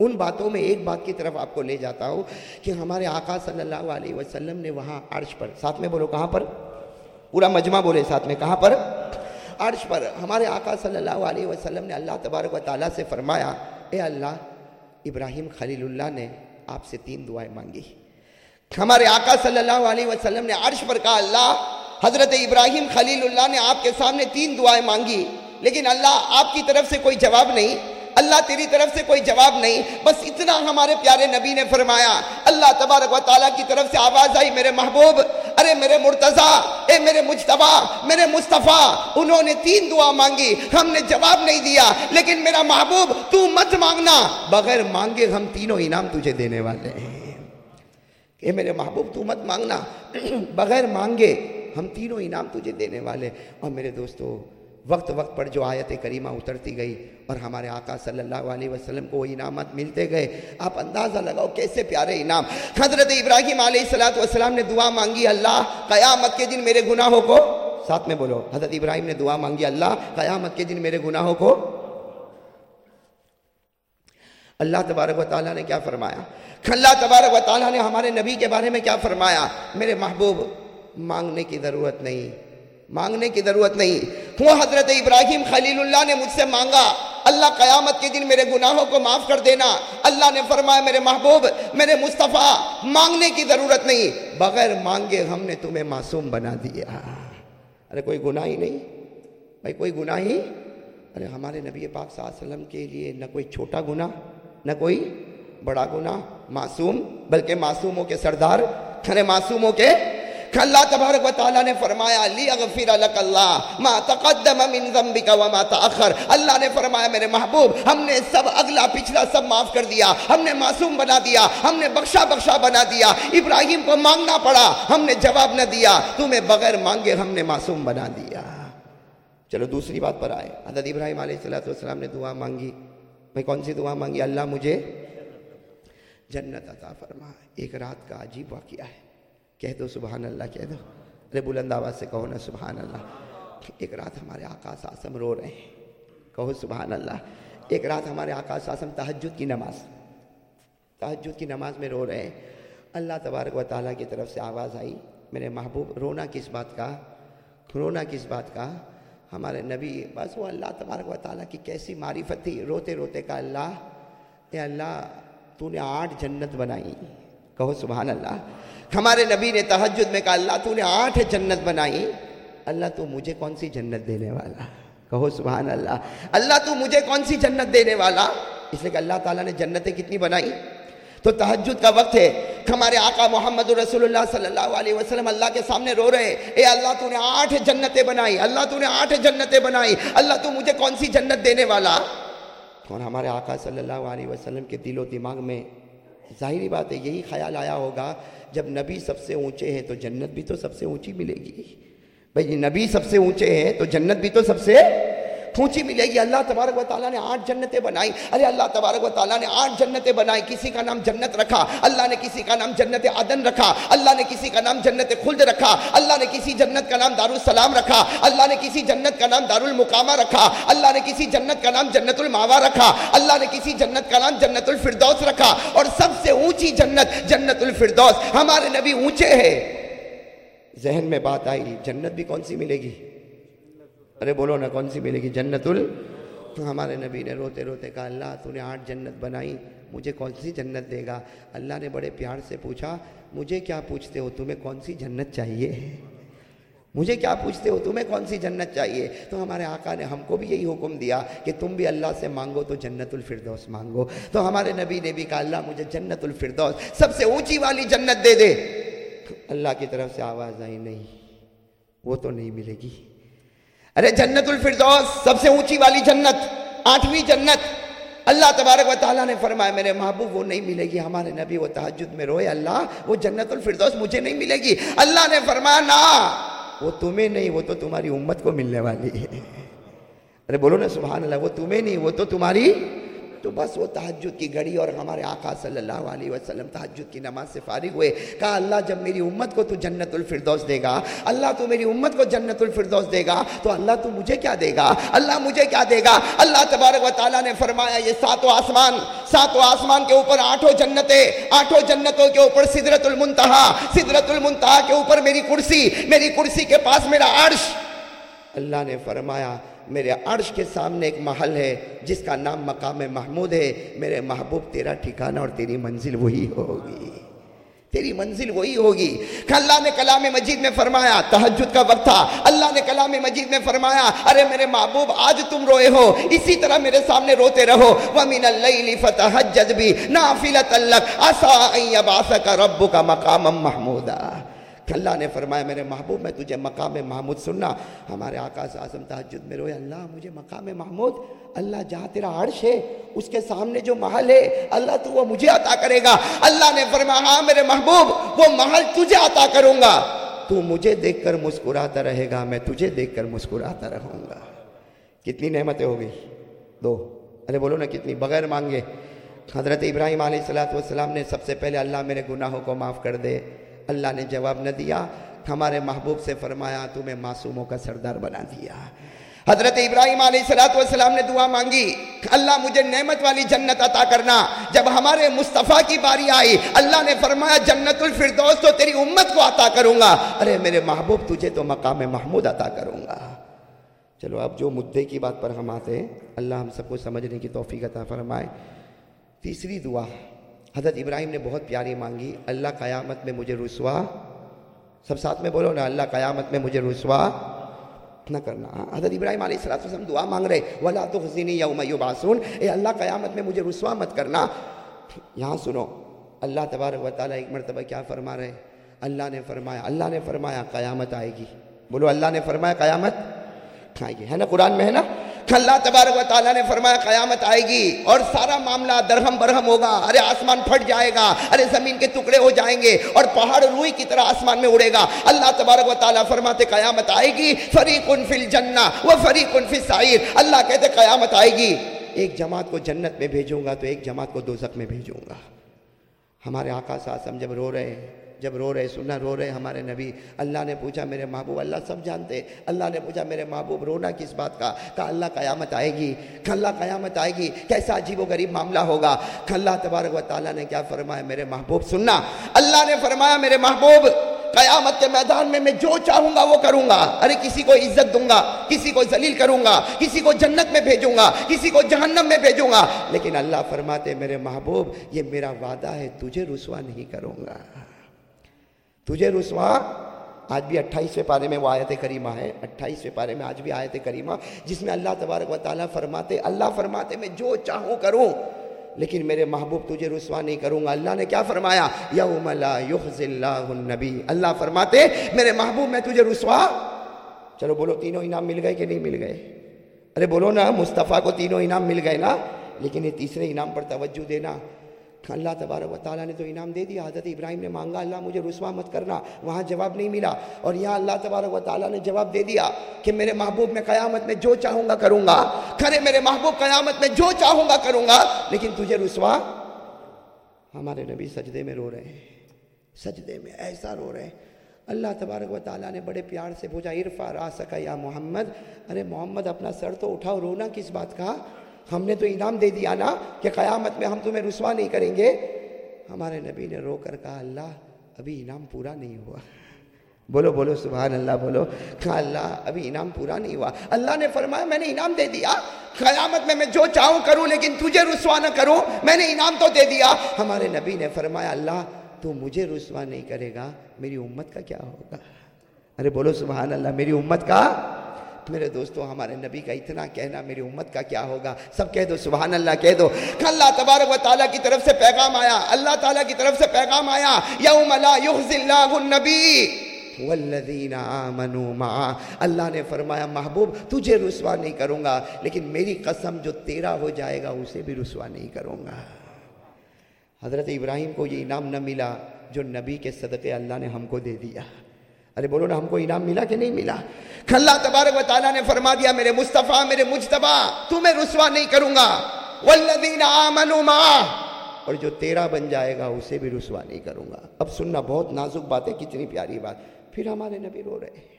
Speaker 2: ان باتوں میں ایک بات کی طرف آپ کو لے جاتا ہوں کہ ہمارے آقا صلی اللہ علیہ وسلم نے وہاں عرش پر، ساتھ میں بولو کہاں پر؟ پورا مجمع بولے ساتھ میں کہاں پر؟ عرش پر۔ ہمارے آقا صلی اللہ علیہ وسلم نے اللہ تبارک و تعالیٰ سے فرمایا، اے اللہ، ابراہیم خلیل اللہ نے آپ سے تین دعائیں مانگی۔ ہمارے آقا صلی اللہ علیہ وسلم نے عرش پر کہا، اللہ، حضرت ابراہیم خلیل اللہ نے آپ کے سامنے تین دعائیں مانگی، لیکن اللہ آپ کی طرف سے کوئی جواب نہیں، اللہ تیری طرف سے کوئی جواب نہیں، بس اتنا ہمارے پیارے نبی نے فرمایا۔ اللہ تبارک و تعالیٰ کی طرف سے آواز آئی، میرے محبوب ارے میرے مرتضی، اے میرے مجتبہ میرے مصطفیٰ، انہوں نے تین دعا مانگی، ہم نے جواب نہیں دیا، لیکن میرا محبوب، تو مت مانگنا۔ بغیر مانگے ہم تینوں انعام تجھے دینے والے ہیں۔ کہ میرے محبوب، تو مت مانگنا۔ بغیر مانگے ہم تینوں انعام تجھے دینے والے۔ اور میرے دوستو وقت وقت پر جو آیت کریمہ اترتی گئی اور ہمارے آقا صلی اللہ علیہ وسلم کو وہ انعامات ملتے گئے۔ آپ اندازہ لگاؤ کیسے پیارے انعام۔ حضرت ابراہیم علیہ السلام نے دعا مانگی، اللہ قیامت کے دن میرے گناہوں کو۔ ساتھ میں بولو، حضرت ابراہیم نے دعا مانگی، اللہ قیامت کے دن میرے گناہوں کو۔ اللہ تبارک و تعالیٰ نے کیا فرمایا؟ اللہ تبارک و تعالیٰ نے ہمارے نبی کے بارے میں کیا فرمایا؟ میرے محبوب، مانگنے کی ضرورت نہیں۔ مانگنے کی ضرورت نہیں۔ وہ حضرت ابراہیم خلیل اللہ نے مجھ سے مانگا، اللہ قیامت کے دن میرے گناہوں کو معاف کر دینا۔ اللہ نے فرمایا، میرے محبوب، میرے مصطفیٰ، مانگنے کی ضرورت نہیں۔ بغیر مانگے ہم نے تمہیں معصوم بنا دیا۔ ارے کوئی گناہ ہی نہیں۔ بھائی کوئی گناہ ہی؟ ارے ہمارے نبی پاک صلی اللہ علیہ وسلم کے لیے نہ کوئی چھوٹا گناہ، نہ کوئی بڑا گناہ، معصوم، بلکہ معصوموں کے سردار، ارے معصوموں کے کہ اللہ تبارک و تعالیٰ نے فرمایا، لی اغفر لک اللہ ما تقدم من ذنبک وما تاخر اللہ نے فرمایا، میرے محبوب، ہم نے سب اگلا پچھلا سب معاف کر دیا، ہم نے معصوم بنا دیا، ہم نے بخشا بخشا بنا دیا، ابراہیم کو مانگنا پڑا، ہم نے جواب نہ دیا، تمہیں بغیر مانگے ہم نے معصوم بنا دیا۔ چلو دوسری بات پر آئے۔ حضرت ابراہیم علیہ السلام نے دعا مانگی۔ میں کون سی دعا مانگی؟ اللہ مجھے جنت عطا فرما۔ ایک رات کا عجیب واقعہ ہے۔ کہہ دو سبحان اللہ، کہہ دو۔ ارے، بلند آواز سے کہو نا سبحان اللہ۔ ایک رات ہمارے آقا ساسم رو رہے ہیں۔ کہو سبحان اللہ۔ ایک رات ہمارے آقا ساسم تحجد کی نماز تحجد کی نماز میں رو رہے ہیں۔ اللہ تبارک و تعالیٰ کی طرف سے آواز آئی۔ میرے محبوب، رونا کس بات کا؟ رونا کس بات کا؟ ہمارے نبی، بس وہ اللہ تبارک و تعالیٰ کی کیسی معرفت تھی۔ روتے روتے کا اللہ، اے اللہ، تو نے آٹھ جنت بنائی۔ کہو سبحان اللہ۔ ہمارے نبی نے تحجد میں کہا، اللہ تو نے آٹھ جنت بنائی۔ اللہ تو مجھے کون سی جنت دینے والا؟ کہو سبحان اللہ۔ اللہ تو مجھے کون سی جنت دینے والا؟ اس لیے کہ اللہ تعالیٰ نے جنتیں کتنی بنائی۔ تو تحجد کا وقت ہے۔ ہمارے آقا محمد رسول اللہ صلی اللہ علیہ وسلم اللہ کے سامنے رو رہے اے اللہ تو نے آٹھ جنتیں بنائی۔ اللہ تو نے آٹھ جنتیں بنائی۔ اللہ تو مجھے کون سی جنت دینے والا؟ اور ہمارے آقا صلی اللہ علیہ وسلم کے دل و دماغ میں ظاہری بات ہے، یہی خیال آیا ہوگا، جب نبی سب سے اونچے ہیں تو جنت بھی تو سب سے اونچی ملے گی۔ بھائی نبی سب سے اونچے ہیں تو جنت بھی تو سب سے اونچی ملے گی، اللہ تبارک و تعالیٰ نے آٹھ جنتیں بنائی۔ ارے اللہ تبارک و تعالیٰ نے آٹھ جنتیں بنائی۔ کسی کا نام جنت رکھا، اللہ نے کسی کا نام جنت عدن رکھا، اللہ نے کسی کا نام جنت خلد رکھا، اللہ نے کسی جنت کا نام دار السلام رکھا، اللہ نے کسی جنت کا نام دار المقامہ رکھا، اللہ نے کسی جنت کا نام جنت الماوا رکھا، اللہ نے کسی جنت کا نام جنت الفردوس رکھا۔ اور سب سے اونچی جنت جنت الفردوس ہمارے نبی اونچے ہیں۔ ذہن میں بات آئی، جنت بھی کون سی ملے گی؟ ارے بولو نا، کون سی ملے گی؟ جنت ال تو ہمارے نبی نے روتے روتے کہا، اللہ تو نے آٹھ جنت بنائی، مجھے کون سی جنت دے گا؟ اللہ نے بڑے پیار سے پوچھا، مجھے کیا پوچھتے ہو، تمہیں کون سی جنت چاہیے؟ مجھے کیا پوچھتے ہو، تمہیں کون سی جنت چاہیے؟ تو ہمارے آقا نے ہم کو بھی یہی حکم دیا کہ تم بھی اللہ سے مانگو تو جنت الفردوس مانگو۔ تو ہمارے نبی نے بھی کہا، اللہ مجھے جنت الفردوس، سب سے اونچی والی جنت دے دے۔ اللہ کی طرف سے آواز آئی، نہیں، وہ تو نہیں ملے گی۔ ارے جنت الفردوس، سب سے اونچی والی جنت، آٹھویں جنت۔ اللہ تبارک و تعالیٰ نے فرمایا، میرے محبوب، وہ نہیں ملے گی ہمارے نبی وہ تحجد میں روئے۔ اللہ، وہ جنت الفردوس مجھے نہیں ملے گی۔ اللہ نے فرمایا، نا، وہ تمہیں نہیں، وہ تو تمہاری امت کو ملنے والی ہے۔ ارے بولو نا، سبحان اللہ، وہ تمہیں نہیں، وہ تو تمہاری تو بس وہ تحجد کی گھڑی اور ہمارے آقا صلی اللہ علیہ وسلم تحجد کی نماز سے فارغ ہوئے۔ کہا، اللہ جب میری امت کو تو جنت الفردوس دے گا، اللہ تو میری امت کو جنت الفردوس دے گا، تو اللہ تو مجھے کیا دے گا؟ اللہ مجھے کیا دے گا؟ اللہ تبارک و تعالیٰ نے فرمایا، یہ ساتوں آسمان ساتوں آسمان کے اوپر آٹھوں جنتیں، آٹھوں جنتوں کے اوپر صدرت المنتہا صدرت المنتہا کے اوپر میری کرسی میری کرسی کے پاس میرا عرش۔ اللہ نے فرمایا میرے عرش کے سامنے ایک محل ہے، جس کا نام مقام محمود ہے۔ میرے محبوب، تیرا ٹھکانہ اور تیری منزل وہی ہوگی۔ تیری منزل وہی ہوگی۔ کہ اللہ نے کلام مجید میں فرمایا تحجد کا وقت تھا۔ اللہ نے کلام مجید میں فرمایا، ارے میرے محبوب، آج تم روئے ہو۔ اسی طرح میرے سامنے روتے رہو۔ وَمِنَ اللَّيْلِ فَتَحَجَّدْ بِي نَافِلَةً لَكْ۔ عَسَىٰ أَن يَبْعَثَكَ رَبُّكَ مَقَامًا مَحْمُودًا۔ کہ اللہ نے فرمایا، میرے محبوب، میں تجھے مقام محمود سننا۔ ہمارے آقا سے آسم تحجد میں روئے۔ اللہ مجھے مقام محمود، اللہ جہاں تیرا عرش ہے، اس کے سامنے جو محل ہے، اللہ تو وہ مجھے عطا کرے گا۔ اللہ نے فرمایا ہاں میرے محبوب، وہ محل تجھے عطا کروں گا۔ تو مجھے دیکھ کر مسکراتا رہے گا، میں تجھے دیکھ کر مسکراتا رہوں گا۔ کتنی نعمتیں ہو گئی۔ دو۔ ارے بولو نا کتنی۔ بغیر مانگے۔ حضرت ابراہیم علیہ السلام نے سب سے پہلے اللہ میرے گناہوں کو معاف کر دے۔ اللہ نے جواب نہ دیا، ہمارے محبوب سے فرمایا، تمہیں معصوموں کا سردار بنا دیا۔ حضرت ابراہیم علیہ السلام نے دعا مانگی، اللہ مجھے نعمت والی جنت عطا کرنا۔ جب ہمارے مصطفیٰ کی باری آئی، اللہ نے فرمایا، جنت الفردوس تو تیری امت کو عطا کروں گا۔ ارے میرے محبوب، تجھے تو مقام محمود عطا کروں گا۔ چلو، اب جو مدعے کی بات پر ہم آتے ہیں، اللہ ہم سب کو سمجھنے کی توفیق عطا فرمائے۔ تیسری دعا۔ حضرت ابراہیم نے بہت پیاری مانگی، اللہ قیامت میں مجھے رسوا سب ساتھ میں بولو نا، اللہ قیامت میں مجھے رسوا نہ کرنا۔ ہاں، حضرت ابراہیم علیہ السلام دعا مانگ رہے، ولا تو حسینی یوم یبعثون۔ اے اللہ قیامت میں مجھے رسوا مت کرنا۔ یہاں سنو، اللہ تبارک و تعالیٰ ایک مرتبہ کیا فرما رہے اللہ نے فرمایا، اللہ نے فرمایا، قیامت آئے گی۔ بولو، اللہ نے فرمایا، قیامت آئے گی۔ ہے نا قرآن میں ہے نا؟ اللہ تبارک و تعالیٰ نے فرمایا قیامت آئے گی اور سارا معاملہ درہم برہم ہوگا۔ ارے آسمان پھٹ جائے گا، ارے زمین کے ٹکڑے ہو جائیں گے اور پہاڑ روئی کی طرح آسمان میں اڑے گا۔ اللہ تبارک و تعالیٰ فرماتے قیامت آئے گی، فریق فی الجنہ و فریق فی السعیر۔ اللہ کہتے قیامت آئے گی۔ ایک جماعت کو جنت میں بھیجوں گا تو ایک جماعت کو دوزک میں بھیجوں گا۔ ہمارے آقا ساسم جب رو رہے ہیں۔ جب رو رہے، سننا، رو رہے ہمارے نبی۔ اللہ نے پوچھا، میرے محبوب، اللہ سب جانتے۔ اللہ نے پوچھا، میرے محبوب، رونا کس بات کا؟ کہا، اللہ قیامت آئے گی۔ کہ اللہ قیامت آئے گی۔ کیسا عجیب و غریب معاملہ ہوگا۔ کہ اللہ تبارک و تعالیٰ نے کیا فرمایا، میرے محبوب، سننا۔ اللہ نے فرمایا، میرے محبوب، قیامت کے میدان میں میں جو چاہوں گا وہ کروں گا۔ ارے، کسی کو عزت دوں گا، کسی کو ذلیل کروں گا، کسی کو جنت میں بھیجوں گا، کسی کو جہنم میں بھیجوں گا۔ لیکن اللہ فرماتے، میرے محبوب، یہ میرا وعدہ ہے، تجھے رسوا نہیں کروں گا۔ تجھے رسوا؟ آج بھی اٹھائیسویں پارے میں وہ آیت کریمہ ہے۔ اٹھائیسویں پارے میں آج بھی آیت کریمہ، جس میں اللہ تبارک و تعالیٰ فرماتے، اللہ فرماتے، میں جو چاہوں کروں، لیکن میرے محبوب تجھے رسوا نہیں کروں گا۔ اللہ نے کیا فرمایا؟ یوم لا یخز اللہ النبی۔ اللہ فرماتے، میرے محبوب، میں تجھے رسوا؟ چلو بولو، تینوں انعام مل گئے کہ نہیں مل گئے؟ ارے بولو نا، مصطفیٰ کو تینوں انعام مل گئے نا، لیکن یہ تیسرے انعام پر توجہ دینا۔ اللہ تبارک و تعالیٰ نے تو انعام دے دیا، حضرت ابراہیم نے مانگا، اللہ مجھے رسوا مت کرنا، وہاں جواب نہیں ملا۔ اور یہاں اللہ تبارک و تعالیٰ نے جواب دے دیا کہ میرے محبوب میں قیامت میں جو چاہوں گا کروں گا۔ کھرے میرے محبوب، قیامت میں جو چاہوں گا کروں گا۔ لیکن تجھے رسوا ہمارے نبی سجدے میں رو رہے ہیں۔ سجدے میں ایسا رو رہے ہیں۔ اللہ تبارک و تعالیٰ نے بڑے پیار سے پوچھا عرفا را سکا یا محمد؟ ارے محمد، اپنا سر تو اٹھاؤ، رونا کس بات کا؟ ہم نے تو انعام دے دیا نا کہ قیامت میں ہم تمہیں رسوا نہیں کریں گے۔ ہمارے نبی نے رو کر کہا، اللہ، ابھی انعام پورا نہیں ہوا۔ بولو بولو، سبحان اللہ، بولو۔ کہا، اللہ، ابھی انعام پورا نہیں ہوا۔ اللہ نے فرمایا، میں نے انعام دے دیا۔ قیامت میں میں جو چاہوں کروں، لیکن تجھے رسوا نہ کروں۔ میں نے انعام تو دے دیا۔ ہمارے نبی نے فرمایا، اللہ، تو مجھے رسوا نہیں کرے گا۔ میری امت کا کیا ہوگا؟ ارے، بولو، سبحان اللہ، میری امت کا میرے دوستو، ہمارے نبی کا اتنا کہنا میری امت کا کیا ہوگا؟ سب کہہ دو، سبحان اللہ کہہ دو۔ کہ اللہ تبارک و تعالیٰ کی طرف سے پیغام آیا، اللہ تعالیٰ کی طرف سے پیغام آیا، یوم لا یخزی اللہ النبی۔ والذین آمنوا معا۔ اللہ نے فرمایا، محبوب، تجھے رسوا نہیں کروں گا، لیکن میری قسم جو تیرا ہو جائے گا، اسے بھی رسوا نہیں کروں گا۔ حضرت ابراہیم کو یہ انعام نہ ملا جو نبی کے صدقے اللہ نے ہم کو دے دیا۔ ارے بولو نا، ہم کو انعام ملا کہ نہیں ملا؟ اللہ تبارک و تعالیٰ نے فرما دیا، میرے مصطفیٰ، میرے مجتبہ تمہیں رسوا نہیں کروں گا۔ والذین آمنوا معا اور جو تیرا بن جائے گا، اسے بھی رسوا نہیں کروں گا۔ اب سننا، بہت نازک بات ہے، کتنی پیاری بات۔ پھر ہمارے نبی رو رہے ہیں۔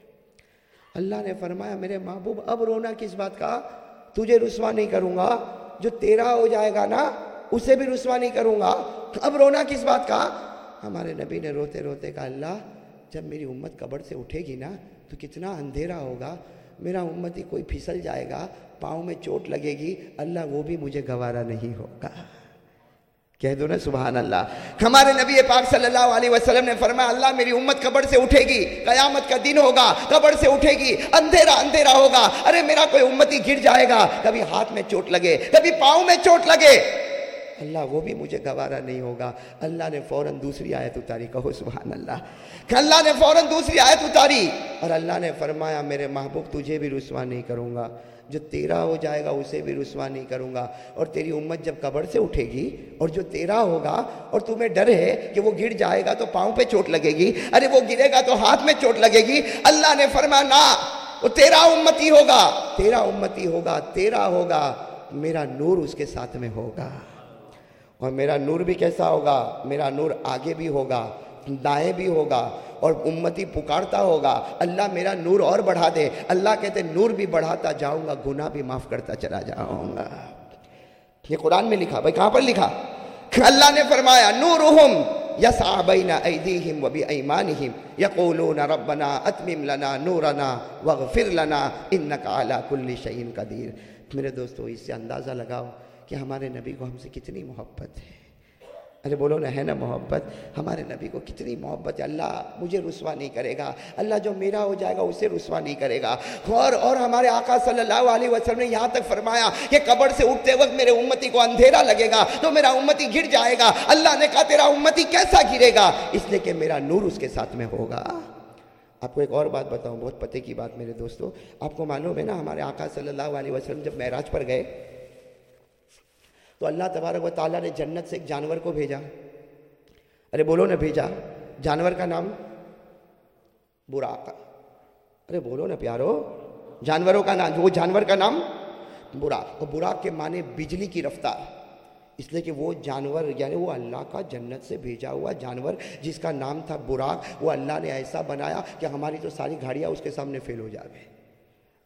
Speaker 2: اللہ نے فرمایا، میرے محبوب، اب رونا کس بات کا؟ تجھے رسوا نہیں کروں گا۔ جو تیرا ہو جائے گا نا، اسے بھی رسوا نہیں کروں گا۔ اب رونا کس بات کا؟ ہمارے نبی نے روتے روتے کہا، اللہ جب میری امت قبر سے اٹھے گی نا، تو کتنا اندھیرا ہوگا۔ میرا امت ہی کوئی پھسل جائے گا، پاؤں میں چوٹ لگے گی، اللہ وہ بھی مجھے گوارا نہیں ہوگا۔ کہہ دو نا سبحان اللہ۔ ہمارے نبی پاک صلی اللہ علیہ وسلم نے فرمایا، اللہ میری امت قبر سے اٹھے گی، قیامت کا دن ہوگا، قبر سے اٹھے گی، اندھیرا اندھیرا ہوگا۔ ارے میرا کوئی امتی گر جائے گا، کبھی ہاتھ میں چوٹ لگے، کبھی پاؤں میں چوٹ لگے۔ اللہ وہ بھی مجھے گوارا نہیں ہوگا۔ اللہ نے فوراً دوسری آیت اتاری، کہو سبحان اللہ۔ کہ اللہ نے فوراً دوسری آیت اتاری اور اللہ نے فرمایا، میرے محبوب تجھے بھی رسوا نہیں کروں گا۔ جو تیرا ہو جائے گا، اسے بھی رسوا نہیں کروں گا۔ اور تیری امت جب قبر سے اٹھے گی اور جو تیرا ہوگا اور تمہیں ڈر ہے کہ وہ گر جائے گا تو پاؤں پہ چوٹ لگے گی، ارے وہ گرے گا تو ہاتھ میں چوٹ لگے گی۔ اللہ نے فرمایا نا وہ تیرا امتی ہوگا۔ تیرا امتی ہوگا، تیرا ہوگا، میرا نور اس کے ساتھ میں ہوگا۔ اور میرا نور بھی کیسا ہوگا؟ میرا نور آگے بھی ہوگا، دائیں بھی ہوگا اور امتی پکارتا ہوگا۔ اللہ میرا نور اور بڑھا دے۔ اللہ کہتے نور بھی بڑھاتا جاؤں گا، گناہ بھی معاف کرتا چلا جاؤں گا۔ یہ قرآن میں لکھا، بھائی کہاں پر لکھا؟ اللہ نے فرمایا، نورہم یسع بین ایدیہم و بی ایمانہم یقولون ربنا اتمم لنا نورنا واغفر لنا انکا علا کل شئین قدیر۔ میرے دوستو، اس سے اندازہ لگاؤ کہ ہمارے نبی کو ہم سے کتنی محبت ہے۔ ارے بولو نا، ہے نا محبت؟ ہمارے نبی کو کتنی محبت ہے۔ اللہ مجھے رسوا نہیں کرے گا۔ اللہ جو میرا ہو جائے گا، اسے رسوا نہیں کرے گا۔ اور اور ہمارے آقا صلی اللہ علیہ وسلم نے یہاں تک فرمایا کہ قبر سے اٹھتے وقت میرے امتی کو اندھیرا لگے گا تو میرا امتی گر جائے گا۔ اللہ نے کہا، تیرا امتی کیسا گرے گا؟ اس لیے کہ میرا نور اس کے ساتھ میں ہوگا۔ آپ کو ایک اور بات بتاؤں، بہت پتے کی بات میرے دوستو۔ آپ کو معلوم ہے نا، ہمارے آقا صلی اللہ علیہ وسلم جب معراج پر گئے تو اللہ تبارک و تعالیٰ نے جنت سے ایک جانور کو بھیجا۔ ارے بولو نا بھیجا۔ جانور کا نام براق ارے بولو نا پیارو۔ جانوروں کا نام، وہ جانور کا نام براق۔ اور براق کے معنی بجلی کی رفتار۔ اس لیے کہ وہ جانور یعنی وہ اللہ کا جنت سے بھیجا ہوا جانور جس کا نام تھا براق، وہ اللہ نے ایسا بنایا کہ ہماری تو ساری گھاڑیاں اس کے سامنے فیل ہو جا گئے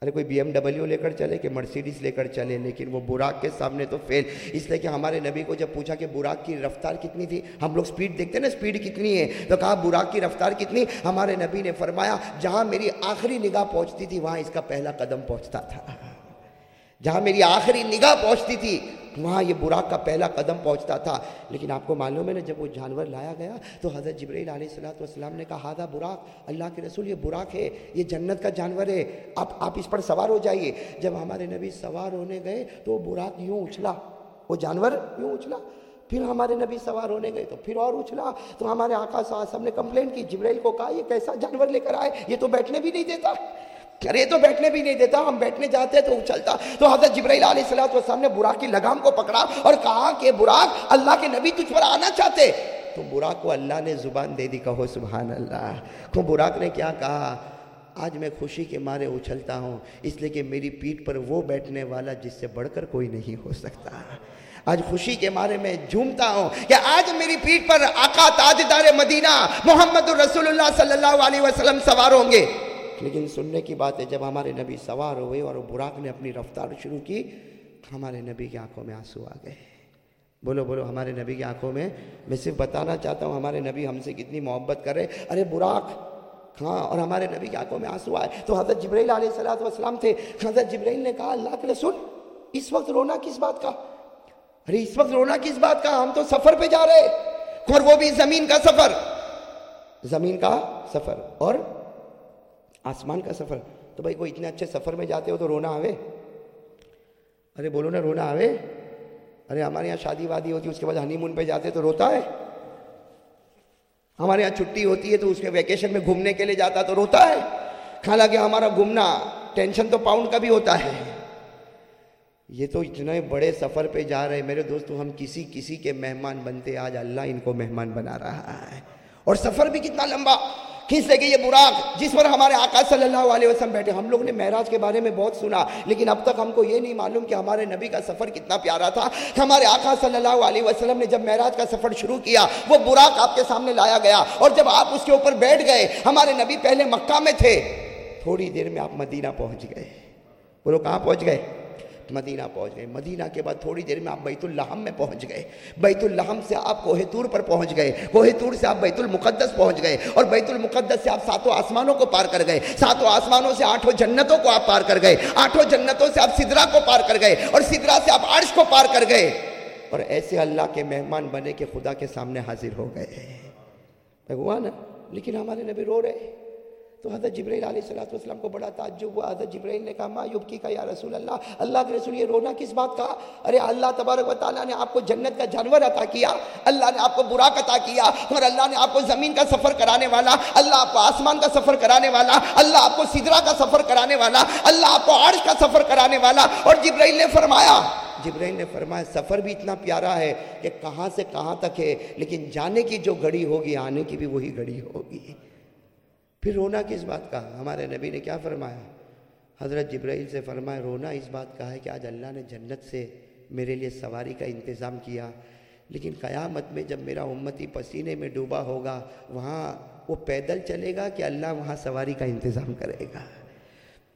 Speaker 2: ارے کوئی بی ایم ڈبلیو لے کر چلے کہ مرسیڈیز لے کر چلے، لیکن وہ براق کے سامنے تو فیل۔ اس لیے کہ ہمارے نبی کو جب پوچھا کہ براق کی رفتار کتنی تھی، ہم لوگ سپیڈ دیکھتے ہیں نا سپیڈ کتنی ہے۔ تو کہا براق کی رفتار کتنی؟ ہمارے نبی نے فرمایا، جہاں میری آخری نگاہ پہنچتی تھی، وہاں اس کا پہلا قدم پہنچتا تھا۔ جہاں میری آخری نگاہ پہنچتی تھی وہاں یہ براق کا پہلا قدم پہنچتا تھا۔ لیکن آپ کو معلوم ہے نا، جب وہ جانور لایا گیا تو حضرت جبرائیل علیہ السلاۃ والسلام نے کہا ہادہ براق، اللہ کے رسول یہ براق ہے، یہ جنت کا جانور ہے، آپ آپ اس پر سوار ہو جائیے۔ جب ہمارے نبی سوار ہونے گئے تو وہ براق یوں اچھلا، وہ جانور یوں اچھلا۔ پھر ہمارے نبی سوار ہونے گئے تو پھر اور اچھلا۔ تو ہمارے آقا صلی نے کمپلین کی، جبرائیل کو کہا، یہ کیسا جانور لے کر آئے، یہ تو بیٹھنے بھی نہیں دیتا۔ ارے تو بیٹھنے بھی نہیں دیتا، ہم بیٹھنے جاتے تو چلتا۔ تو حضرت جبرائیل علیہ السلام والسلام نے براق کی لگام کو پکڑا اور کہا کہ براق، اللہ کے نبی تجھ پر آنا چاہتے۔ تو براق کو اللہ نے زبان دے دی، کہو سبحان اللہ تو براق نے کیا کہا؟ آج میں خوشی کے مارے اچھلتا ہوں، اس لیے کہ میری پیٹ پر وہ بیٹھنے والا جس سے بڑھ کر کوئی نہیں ہو سکتا۔ آج خوشی کے مارے میں جھومتا ہوں کہ آج میری پیٹ پر آقا تاجدار مدینہ محمد الرسول اللہ صلی اللہ علیہ وسلم سوار ہوں گے۔ لیکن سننے کی بات ہے، جب ہمارے نبی سوار ہوئے اور براق نے اپنی رفتار شروع کی، ہمارے نبی کی آنکھوں میں آنسو آ گئے۔ بولو بولو، ہمارے نبی کی آنکھوں میں میں صرف بتانا چاہتا ہوں، ہمارے نبی ہم سے کتنی محبت کر رہے ارے براق ہاں اور ہمارے نبی کی آنکھوں میں آنسو آئے۔ تو حضرت جبرائیل علیہ السلام والسلام تھے۔ حضرت جبرائیل نے کہا، اللہ کے رسول، اس وقت رونا کس بات کا؟ ارے، اس وقت رونا کس بات کا؟ ہم تو سفر پہ جا رہے اور وہ بھی زمین کا سفر۔ زمین کا سفر اور آسمان کا سفر۔ تو بھائی کوئی اتنے اچھے سفر میں جاتے ہو تو رونا آوے؟ ارے بولو نا رونا آوے؟ ارے ہمارے یہاں شادی وادی ہوتی ہے، اس کے بعد ہنی مون پہ جاتے تو روتا ہے۔ ہمارے یہاں چھٹی ہوتی ہے تو اس کے ویکیشن میں گھومنے کے لیے جاتا تو روتا ہے۔ حالانکہ ہمارا گھومنا ٹینشن تو پاؤنڈ کا بھی ہوتا ہے۔ یہ تو اتنے بڑے سفر پہ جا رہے میرے دوستو ہم کسی کسی کے مہمان بنتے، آج اللہ ان کو مہمان بنا رہا ہے۔ اور سفر بھی کتنا لمبا۔ کھینچ لے گی یہ براق جس پر ہمارے آقا صلی اللہ علیہ وسلم بیٹھے۔ ہم لوگ نے معراج کے بارے میں بہت سنا، لیکن اب تک ہم کو یہ نہیں معلوم کہ ہمارے نبی کا سفر کتنا پیارا تھا۔ ہمارے آقا صلی اللہ علیہ وسلم نے جب معراج کا سفر شروع کیا، وہ براق آپ کے سامنے لایا گیا۔ اور جب آپ اس کے اوپر بیٹھ گئے، ہمارے نبی پہلے مکہ میں تھے۔ تھوڑی دیر میں آپ مدینہ پہنچ گئے۔ بولو کہاں پہنچ گئے؟ مدینہ پہنچ گئے۔ مدینہ کے بعد تھوڑی دیر میں آپ بیت اللحم میں پہنچ گئے۔ بیت اللحم سے آپ کوہ تور پر پہنچ گئے۔ کوہ تور سے آپ بیت المقدس پہنچ گئے اور بیت المقدس سے آپ ساتوں آسمانوں کو پار کر گئے۔ ساتوں آسمانوں سے آٹھوں جنتوں کو آپ پار کر گئے۔ آٹھوں جنتوں سے آپ صدرہ کو پار کر گئے اور صدرہ سے آپ عرش کو پار کر گئے۔ اور ایسے اللہ کے مہمان بنے کہ خدا کے سامنے حاضر ہو گئے۔ ہوا نا لیکن ہمارے نبی رو رہے۔ تو حضرت جبرائیل علیہ السلام والسلام کو بڑا تعجب ہوا۔ حضرت جبرائیل نے کہا ما یبکی کا یا رسول اللہ اللہ کے رسول یہ رونا کس بات کا؟ ارے اللہ تبارک و تعالیٰ نے آپ کو جنت کا جانور عطا کیا، اللہ نے آپ کو براک عطا کیا اور اللہ نے آپ کو زمین کا سفر کرانے والا، اللہ آپ کو آسمان کا سفر کرانے والا، اللہ آپ کو سدرا کا سفر کرانے والا، اللہ آپ کو عرش کا سفر کرانے والا۔ اور جبرائیل نے فرمایا، جبرائیل نے فرمایا، سفر بھی اتنا پیارا ہے کہ کہاں سے کہاں تک ہے، لیکن جانے کی جو گھڑی ہوگی، آنے کی بھی وہی گھڑی ہوگی۔ پھر رونا کس بات کا؟ ہمارے نبی نے کیا فرمایا؟ حضرت جبرائیل سے فرمایا، رونا اس بات کا ہے کہ آج اللہ نے جنت سے میرے لیے سواری کا انتظام کیا، لیکن قیامت میں جب میرا امتی پسینے میں ڈوبا ہوگا، وہاں وہ پیدل چلے گا کہ اللہ وہاں سواری کا انتظام کرے گا؟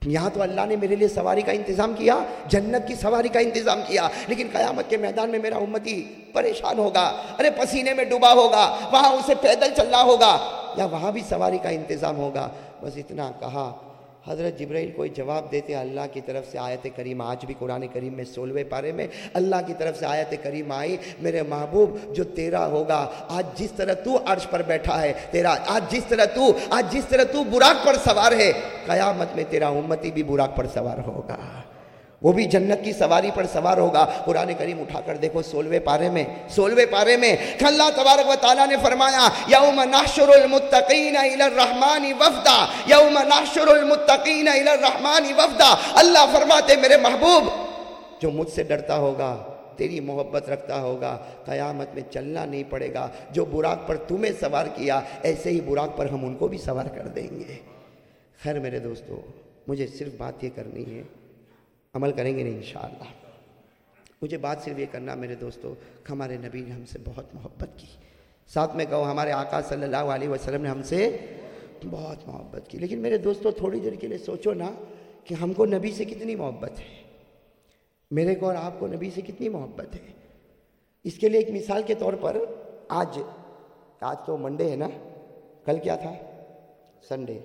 Speaker 2: یہاں تو اللہ نے میرے لیے سواری کا انتظام کیا، جنت کی سواری کا انتظام کیا، لیکن قیامت کے میدان میں میرا امتی پریشان ہوگا، ارے پسینے میں ڈوبا ہوگا، وہاں اسے پیدل چلنا ہوگا۔ یا وہاں بھی سواری کا انتظام ہوگا؟ بس اتنا کہا۔ حضرت جبرائیل کوئی جواب دیتے اللہ کی طرف سے آیت کریم آج بھی قرآن کریم میں سولوے پارے میں اللہ کی طرف سے آیت کریم آئی، میرے محبوب جو تیرا ہوگا، آج جس طرح تو عرش پر بیٹھا ہے، تیرا آج جس طرح تو، آج جس طرح تو براق پر سوار ہے، قیامت میں تیرا امتی بھی براق پر سوار ہوگا۔ وہ بھی جنت کی سواری پر سوار ہوگا۔ قرآن کریم اٹھا کر دیکھو سولوے پارے میں، سولوے پارے میں۔ اللہ تبارک و تعالیٰ نے فرمایا، یوم نحشر المتقین الى الرحمن وفدا، یوم نحشر المتقین الى الرحمن وفدا۔ اللہ فرماتے، میرے محبوب، جو مجھ سے ڈرتا ہوگا، تیری محبت رکھتا ہوگا، قیامت میں چلنا نہیں پڑے گا۔ جو براق پر تمہیں سوار کیا، ایسے ہی براق پر ہم ان کو بھی سوار کر دیں گے۔ خیر میرے دوستو، مجھے صرف بات یہ کرنی ہے عمل کریں گے نہیں انشاءاللہ۔ مجھے بات صرف یہ کرنا میرے دوستو ہمارے نبی نے ہم سے بہت محبت کی۔ ساتھ میں کہو، ہمارے آقا صلی اللہ علیہ وسلم نے ہم سے بہت محبت کی۔ لیکن میرے دوستو، تھوڑی دیر کے لیے سوچو نا کہ ہم کو نبی سے کتنی محبت ہے۔ میرے کو اور آپ کو نبی سے کتنی محبت ہے۔ اس کے لیے ایک مثال کے طور پر آج آج تو منڈے ہے نا؟ کل کیا تھا؟ سنڈے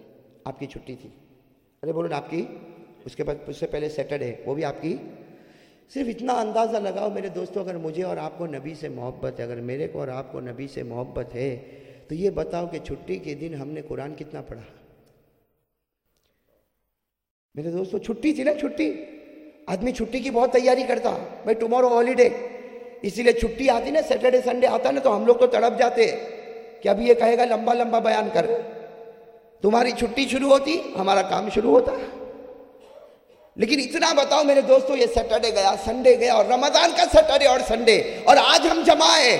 Speaker 2: آپ کی چھٹی تھی۔ ارے بولو نا، آپ کی؟ اس کے بعد اس سے پہلے سیٹرڈے وہ بھی آپ کی صرف اتنا اندازہ لگاؤ میرے دوستوں، اگر مجھے اور آپ کو نبی سے محبت ہے، اگر میرے کو اور آپ کو نبی سے محبت ہے، تو یہ بتاؤ کہ چھٹی کے دن ہم نے قرآن کتنا پڑھا؟ میرے دوستوں چھٹی تھی نا چھٹی؟ آدمی چھٹی کی بہت تیاری کرتا، بھائی ٹمورو ہالیڈے اسی لیے چھٹی آتی نا سیٹرڈے سنڈے آتا نا تو ہم لوگ تو تڑپ جاتے، کہ ابھی یہ کہے گا لمبا لمبا بیان کر۔ تمہاری چھٹی شروع ہوتی، ہمارا کام شروع ہوتا۔ لیکن اتنا بتاؤ، میرے دوستو، یہ سیٹرڈے گیا سنڈے گیا، اور رمضان کا سیٹرڈے اور سنڈے اور آج ہم جمع ہے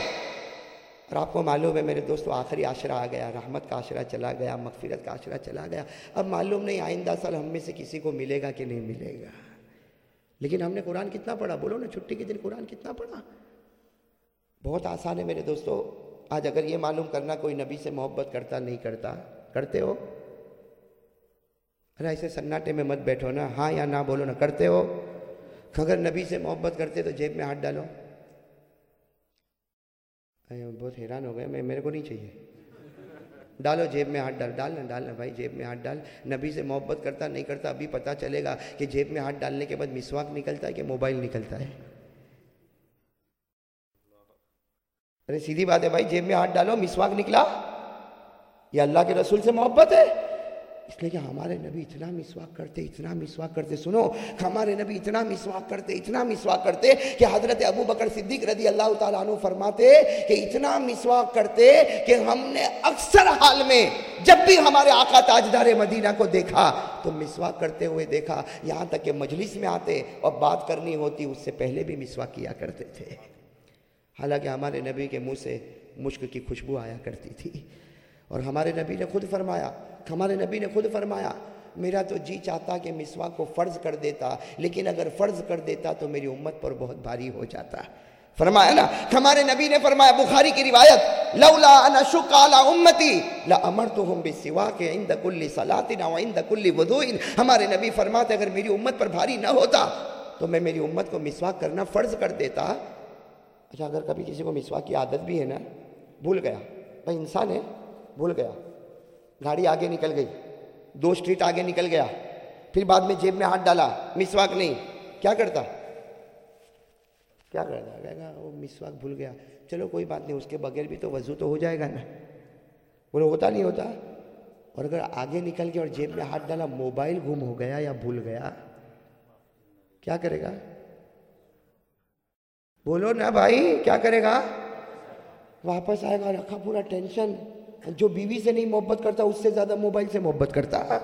Speaker 2: اور آپ کو معلوم ہے، میرے دوستو، آخری عاشرہ آ گیا، رحمت کا عاشرہ چلا گیا، مغفرت کا عاشرہ چلا گیا۔ اب معلوم نہیں، آئندہ سال ہم میں سے کسی کو ملے گا کہ نہیں ملے گا۔ لیکن ہم نے قرآن کتنا پڑھا؟ بولو نا، چھٹی کے دن قرآن کتنا پڑھا؟ بہت آسان ہے میرے دوستو۔ آج اگر یہ معلوم کرنا، کوئی نبی سے محبت کرتا، نہیں کرتا، کرتے ہو؟ ارے ایسے سناٹے میں مت بیٹھو نا ہاں یا نہ بولو نا، کرتے ہو۔ اگر نبی سے محبت کرتے تو جیب میں ہاتھ ڈالو۔ بہت حیران ہو گئے، میں میرے کو نہیں چاہیے۔ ڈالو، جیب میں ہاتھ ڈال ڈالنا ڈالنا بھائی، جیب میں ہاتھ ڈال۔ نبی سے محبت کرتا نہیں کرتا، ابھی پتہ چلے گا کہ جیب میں ہاتھ ڈالنے کے بعد مسواک نکلتا ہے کہ موبائل نکلتا ہے۔ ارے، سیدھی بات ہے بھائی، جیب میں ہاتھ ڈالو، مسواک نکلا۔ یہ اللہ کے رسول سے محبت ہے۔ اس لیے کہ ہمارے نبی اتنا مسواک کرتے، اتنا مسواک کرتے، سنو، ہمارے نبی اتنا مسواک کرتے، اتنا مسواک کرتے کہ حضرت ابو بکر صدیق رضی اللہ تعالیٰ عنہ فرماتے کہ اتنا مسواک کرتے کہ ہم نے اکثر حال میں جب بھی ہمارے آقا تاجدار مدینہ کو دیکھا تو مسواک کرتے ہوئے دیکھا، یہاں تک کہ مجلس میں آتے اور بات کرنی ہوتی، اس سے پہلے بھی مسواک کیا کرتے تھے۔ حالانکہ ہمارے نبی کے منہ سے مشک کی خوشبو آیا کرتی تھی۔ اور ہمارے نبی نے خود فرمایا ہمارے نبی نے خود فرمایا، میرا تو جی چاہتا کہ مسواک کو فرض کر دیتا، لیکن اگر فرض کر دیتا تو میری امت پر بہت بھاری ہو جاتا۔ فرمایا نا، ہمارے نبی نے فرمایا، بخاری کی روایت، لولا انا شک علی امتی لامرتهم بالسواک عند كل صلاه وعند كل وضوء۔ ہمارے نبی فرماتے، اگر میری امت پر بھاری نہ ہوتا تو میں میری امت کو مسواک کرنا فرض کر دیتا۔ اچھا اگر کبھی کسی کو مسواک کی عادت بھی ہے نا، بھول گیا، بھائی انسان ہے، بھول گیا۔ گاڑی آگے نکل گئی۔ دو سٹریٹ آگے نکل گیا۔ پھر بعد میں جیب میں ہاتھ ڈالا۔ مسواک نہیں۔ کیا کرتا؟ کیا کرتا؟ کہے گا، وہ مسواک بھول گیا۔ چلو کوئی بات نہیں، اس کے بغیر بھی تو وضو تو ہو جائے گا نا۔ بولے ہوتا نہیں ہوتا۔ اور اگر آگے نکل گیا اور جیب میں ہاتھ ڈالا موبائل گم ہو گیا یا بھول گیا، کیا کرے گا؟ بولو نا بھائی، کیا کرے گا؟ واپس آئے گا رکھا پورا ٹینشن جو بیوی سے نہیں محبت کرتا، اس سے زیادہ موبائل سے محبت کرتا۔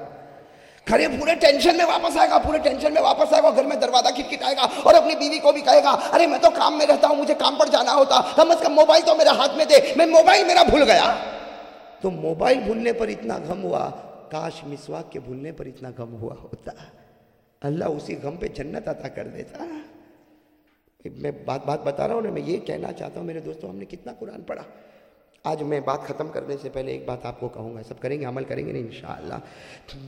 Speaker 2: کھڑے پورے ٹینشن میں واپس آئے گا، پورے ٹینشن میں واپس آئے گا، گھر میں دروازہ کھٹکھٹائے گا اور اپنی بیوی کو بھی کہے گا، ارے میں تو کام میں رہتا ہوں، مجھے کام پر جانا ہوتا، کم از کم موبائل تو میرے ہاتھ میں دے، میں موبائل میرا بھول گیا۔ تو موبائل بھولنے پر اتنا غم ہوا، کاش مسواک کے بھولنے پر اتنا غم ہوا ہوتا۔ اللہ اسی غم پہ جنت عطا کر دیتا۔ میں بات بات بتا رہا ہوں نا میں یہ کہنا چاہتا ہوں، میرے دوستوں، ہم نے کتنا قرآن پڑھا۔ آج میں بات ختم کرنے سے پہلے ایک بات آپ کو کہوں گا، سب کریں گے، عمل کریں گے نا انشاءاللہ۔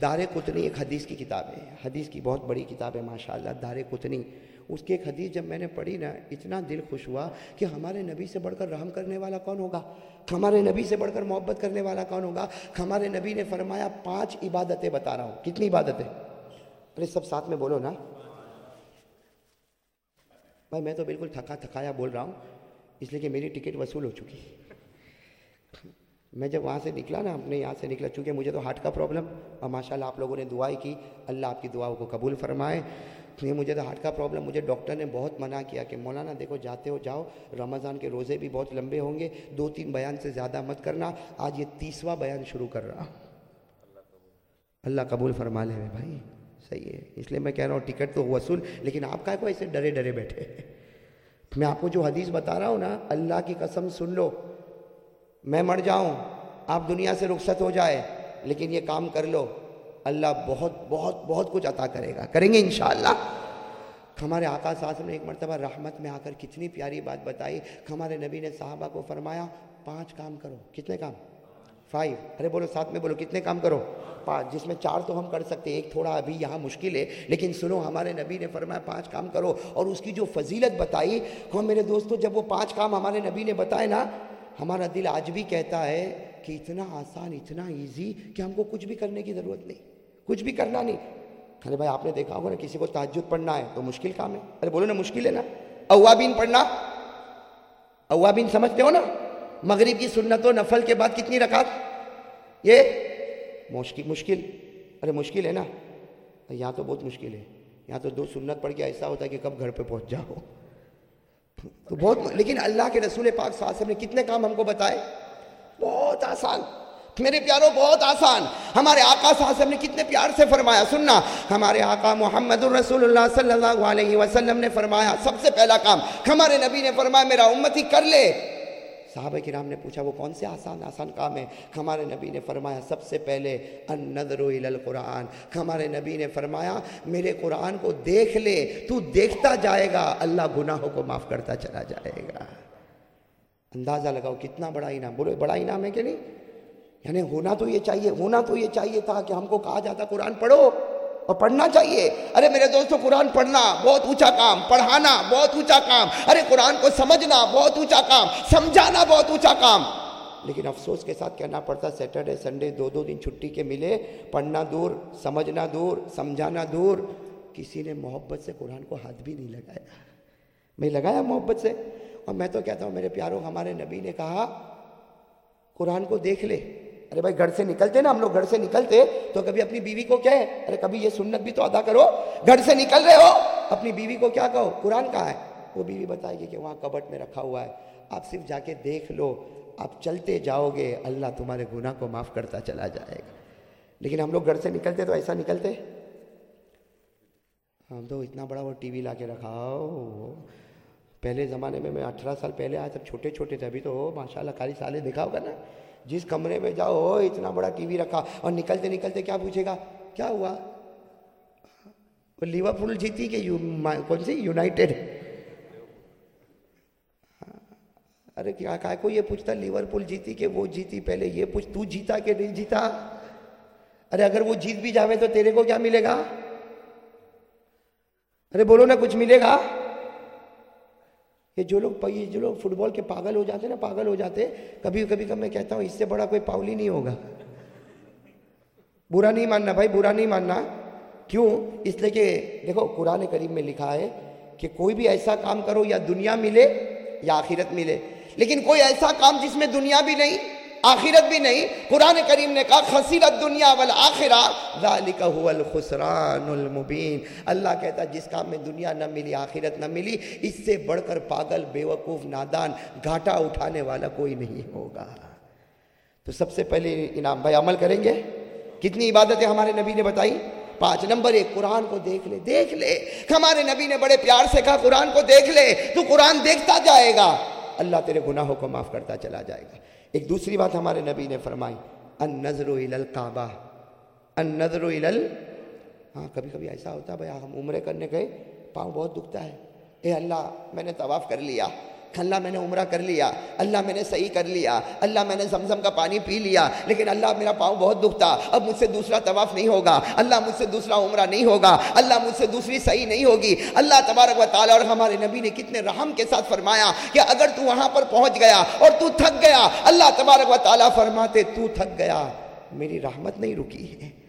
Speaker 2: دار قطنی ایک حدیث کی کتاب ہے، حدیث کی بہت بڑی کتاب ہے ماشاءاللہ، دار قطنی۔ اس کی ایک حدیث جب میں نے پڑھی نا، اتنا دل خوش ہوا کہ ہمارے نبی سے بڑھ کر رحم کرنے والا کون ہوگا؟ ہمارے نبی سے بڑھ کر محبت کرنے والا کون ہوگا؟ ہمارے نبی نے فرمایا، پانچ عبادتیں بتا رہا ہوں۔ کتنی عبادتیں؟ ارے سب ساتھ میں بولو نا۔ بھائی میں تو بالکل تھکا تھکایا بول رہا ہوں، اس لیے کہ میری ٹکٹ وصول ہو چکی۔ ہے میں جب وہاں سے نکلا نا، اپنے یہاں سے نکلا، چونکہ مجھے تو ہارٹ کا پرابلم، اور ماشاءاللہ آپ لوگوں نے دعائیں کی، اللہ آپ کی دعاؤں کو قبول فرمائے۔ نہیں، مجھے تو ہارٹ کا پرابلم، مجھے ڈاکٹر نے بہت منع کیا کہ مولانا دیکھو، جاتے ہو، جاؤ، رمضان کے روزے بھی بہت لمبے ہوں گے، دو تین بیان سے زیادہ مت کرنا، آج یہ تیسواں بیان شروع کر رہا۔ اللہ قبول فرما لے بھائی، صحیح ہے۔ اس لیے میں کہہ رہا ہوں، ٹکٹ تو وصول لیکن آپ کا کو ایسے ڈرے ڈرے بیٹھے۔ میں آپ کو جو حدیث بتا رہا ہوں نا، اللہ کی قسم سن لو۔ میں مر جاؤں، آپ دنیا سے رخصت ہو جائے، لیکن یہ کام کر لو، اللہ بہت بہت بہت کچھ عطا کرے گا۔ کریں گے انشاءاللہ۔ ہمارے آقا صاحب نے ایک مرتبہ رحمت میں آ کر کتنی پیاری بات بتائی۔ ہمارے نبی نے صحابہ کو فرمایا، پانچ کام کرو۔ کتنے کام؟ فائیو ارے بولو، ساتھ میں بولو، کتنے کام کرو؟ پانچ۔ جس میں چار تو ہم کر سکتے ہیں، ایک تھوڑا ابھی یہاں مشکل ہے، لیکن سنو، ہمارے نبی نے فرمایا، پانچ کام کرو۔ اور اس کی جو فضیلت بتائی ہاں میرے دوستو، جب وہ پانچ کام ہمارے نبی نے بتائے نا ہمارا دل آج بھی کہتا ہے کہ اتنا آسان، اتنا ایزی کہ ہم کو کچھ بھی کرنے کی ضرورت نہیں۔ کچھ بھی کرنا نہیں۔ ارے بھائی، آپ نے دیکھا ہوگا نا، کسی کو تعجد پڑھنا ہے تو مشکل کام ہے۔ ارے بولو نا، مشکل ہے نا۔ اوابین پڑھنا۔ اوابین سمجھتے ہو نا۔ مغرب کی سنت و نفل کے بعد کتنی رکعت؟ یہ مشکل مشکل۔ ارے مشکل ہے نا۔ یہاں تو بہت مشکل ہے۔ یہاں تو دو سنت پڑھ کے ایسا ہوتا ہے کہ کب گھر پہ پہنچ جاؤ۔ تو بہت لیکن اللہ کے رسول پاک صلی اللہ علیہ وسلم نے کتنے کام ہم کو بتائے؟ بہت آسان۔ میرے پیاروں، بہت آسان۔ ہمارے آقا صلی اللہ علیہ وسلم نے کتنے پیار سے فرمایا، سننا۔ ہمارے آقا محمد الرسول اللہ صلی اللہ علیہ وسلم نے فرمایا، سب سے پہلا کام ہمارے نبی نے فرمایا، میرا امتی کر لے۔ صحابہ کرام نے پوچھا، وہ کون سے آسان آسان کام ہے ہمارے نبی نے فرمایا، سب سے پہلے النظر الى القرآن۔ ہمارے نبی نے فرمایا، میرے قرآن کو دیکھ لے، تو دیکھتا جائے گا، اللہ گناہوں کو معاف کرتا چلا جائے گا۔ اندازہ لگاؤ، کتنا بڑا انعام۔ بولو بڑا انعام ہے کہ نہیں؟ یعنی ہونا تو یہ چاہیے، ہونا تو یہ چاہیے تھا کہ ہم کو کہا جاتا، قرآن پڑھو۔ اور پڑھنا چاہیے۔ ارے میرے دوستوں قرآن پڑھنا بہت اونچا کام، پڑھانا بہت اونچا کام۔ ارے قرآن کو سمجھنا بہت اونچا کام، سمجھانا بہت اونچا کام۔ لیکن افسوس کے ساتھ کہنا پڑتا سیٹرڈے سنڈے دو دو دن چھٹی کے ملے، پڑھنا دور، سمجھنا دور، سمجھانا دور۔ کسی نے محبت سے قرآن کو ہاتھ بھی نہیں لگایا۔ میں لگایا محبت سے۔ اور میں تو کہتا ہوں، میرے پیاروں، ہمارے نبی نے کہا، قرآن کو دیکھ لے۔ ارے بھائی، گھر سے نکلتے نا، ہم لوگ گھر سے نکلتے تو کبھی اپنی بیوی کو کہے ارے کبھی یہ سنت بھی تو ادا کرو۔ گھر سے نکل رہے ہو، اپنی بیوی کو کیا کہو؟ قرآن کہاں ہے۔ وہ بیوی بتائے گی کہ وہاں کبٹ میں رکھا ہوا ہے۔ آپ صرف جا کے دیکھ لو، آپ چلتے جاؤ گے، اللہ تمہارے گناہ کو معاف کرتا چلا جائے گا۔ لیکن ہم لوگ گھر سے نکلتے تو ایسا نکلتے؟ ہم تو اتنا بڑا وہ ٹی وی لا کے رکھاؤ پہلے زمانے میں میں اٹھارہ سال پہلے آیا جب چھوٹے چھوٹے تھے، ابھی تو ماشاء اللہ کالی سالے دکھا ہوگا نا۔ جس کمرے میں جاؤ ہو اتنا بڑا ٹی وی رکھا۔ اور نکلتے نکلتے کیا پوچھے گا؟ کیا ہوا؟ لیور پول جیتی کہ کون سی؟ یونائٹیڈ ہاں۔ ارے، کیا کو یہ پوچھتا لیور پول جیتی کہ وہ جیتی پہلے یہ پوچھ، تو جیتا کہ نہیں جیتا؟ ارے، اگر وہ جیت بھی جاوے تو تیرے کو کیا ملے گا؟ ارے، بولو نا، کچھ ملے گا؟ یہ جو لوگ جو لوگ فٹ بال کے پاگل ہو جاتے ہیں نا، پاگل ہو جاتے کبھی کبھی کب میں کہتا ہوں، اس سے بڑا کوئی پاؤلی نہیں ہوگا۔ برا نہیں ماننا بھائی، برا نہیں ماننا۔ کیوں؟ اس لیے کہ دیکھو، قرآن کریم میں لکھا ہے کہ کوئی بھی ایسا کام کرو یا دنیا ملے یا آخرت ملے۔ لیکن کوئی ایسا کام جس میں دنیا بھی نہیں آخرت بھی نہیں، قرآن کریم نے کہا خسیرت دنیا والآخرہ، ذالک هو الخسران المبین۔ اللہ کہتا جس کام میں دنیا نہ ملی، آخرت نہ ملی، اس سے بڑھ کر پاگل، بیوقوف، نادان، گھاٹا اٹھانے والا کوئی نہیں ہوگا۔ تو سب سے پہلے انعام بھائی، عمل کریں گے؟ کتنی عبادتیں ہمارے نبی نے بتائی؟ پانچ۔ نمبر ایک، قرآن کو دیکھ لے دیکھ لے۔ ہمارے نبی نے بڑے پیار سے کہا، قرآن کو دیکھ لے، تو قرآن دیکھتا جائے گا۔ اللہ تیرے گناہوں کو معاف کرتا چلا جائے گا۔ ایک دوسری بات ہمارے نبی نے فرمائی ان نظر و الکعبہ ان نظر و ہاں کبھی کبھی ایسا ہوتا ہے، بھائی، ہم عمرے کرنے گئے، پاؤں بہت دکھتا ہے۔ اے اللہ، میں نے طواف کر لیا۔ اللہ میں نے عمرہ کر لیا، اللہ میں نے صحیح کر لیا، اللہ میں نے زمزم کا پانی پی لیا، لیکن اللہ میرا پاؤں بہت دکھتا، اب مجھ سے دوسرا طواف نہیں ہوگا، اللہ مجھ سے دوسرا عمرہ نہیں ہوگا، اللہ مجھ سے دوسری صحیح نہیں ہوگی۔ اللہ تبارک و تعالیٰ اور ہمارے نبی نے کتنے رحم کے ساتھ فرمایا کہ اگر تو وہاں پر پہنچ گیا اور تو تھک گیا، اللہ تبارک و تعالیٰ فرماتے تو تھک گیا، میری رحمت نہیں رکی ہے۔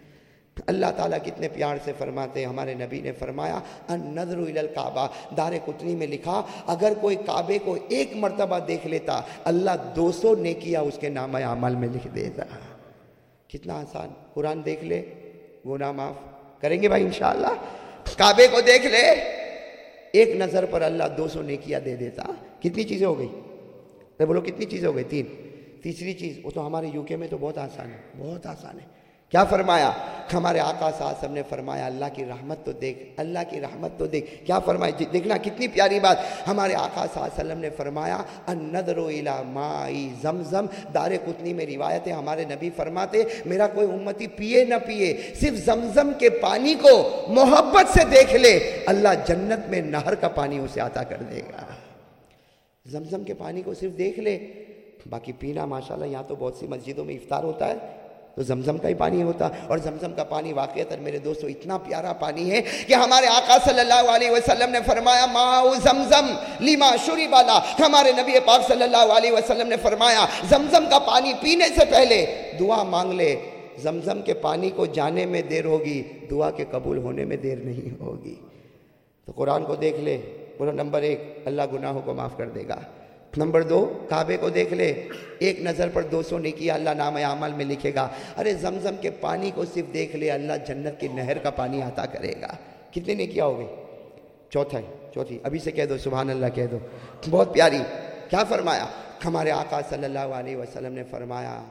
Speaker 2: اللہ تعالیٰ کتنے پیار سے فرماتے ہمارے نبی نے فرمایا ان نظر الکعبہ، دار کتنی میں لکھا، اگر کوئی کعبے کو ایک مرتبہ دیکھ لیتا، اللہ دو سو نیکیا اس کے نام عمل میں لکھ دیتا۔ کتنا آسان۔ قرآن دیکھ لے گناہ معاف۔ کریں گے بھائی انشاءاللہ؟ کعبے کو دیکھ لے، ایک نظر پر اللہ دو سو نیکیا دے دیتا۔ کتنی چیزیں ہو گئی؟ بولو کتنی چیزیں ہو گئی؟ تین۔ تیسری چیز، وہ تو ہمارے یو کے میں تو بہت آسان ہے، بہت آسان ہے۔ کیا فرمایا؟ ہمارے آقا صاحب نے فرمایا، اللہ کی رحمت تو دیکھ، اللہ کی رحمت تو دیکھ۔ کیا فرمایا؟ جی، دیکھنا کتنی پیاری بات۔ ہمارے آقا صلی اللہ علیہ وسلم نے فرمایا النظر الى مائی زمزم۔ دار کتنی میں روایتیں ہمارے نبی فرماتے، میرا کوئی امتی پیے نہ پیے، صرف زمزم کے پانی کو محبت سے دیکھ لے، اللہ جنت میں نہر کا پانی اسے عطا کر دے گا۔ زمزم کے پانی کو صرف دیکھ لے، باقی پینا ماشاءاللہ یہاں تو بہت سی مسجدوں میں افطار ہوتا ہے۔ تو زمزم کا ہی پانی ہوتا اور زمزم کا پانی واقعیت میرے دوستو اتنا پیارا پانی ہے کہ ہمارے آقا صلی اللہ علیہ وسلم نے فرمایا، ماؤ زمزم لیما شوری بالا ہمارے نبی پاک صلی اللہ علیہ وسلم نے فرمایا، زمزم کا پانی پینے سے پہلے دعا مانگ لے، زمزم کے پانی کو جانے میں دیر ہوگی، دعا کے قبول ہونے میں دیر نہیں ہوگی۔ تو قرآن کو دیکھ لے، بولو، نمبر ایک، اللہ گناہوں کو معاف کر دے گا۔ نمبر دو کعبے کو دیکھ لے۔ ایک نظر پر دو سو نہیں کیا اللہ نام عمل میں لکھے گا۔ ارے زمزم کے پانی کو صرف دیکھ لے، اللہ جنت کی نہر کا پانی عطا کرے گا۔ کتنے نے کیا ہوگی چوتھا چوتھی۔ ابھی سے کہہ دو، سبحان اللہ کہہ دو۔ بہت پیاری۔ کیا فرمایا؟ ہمارے آقا صلی اللہ علیہ وسلم نے فرمایا،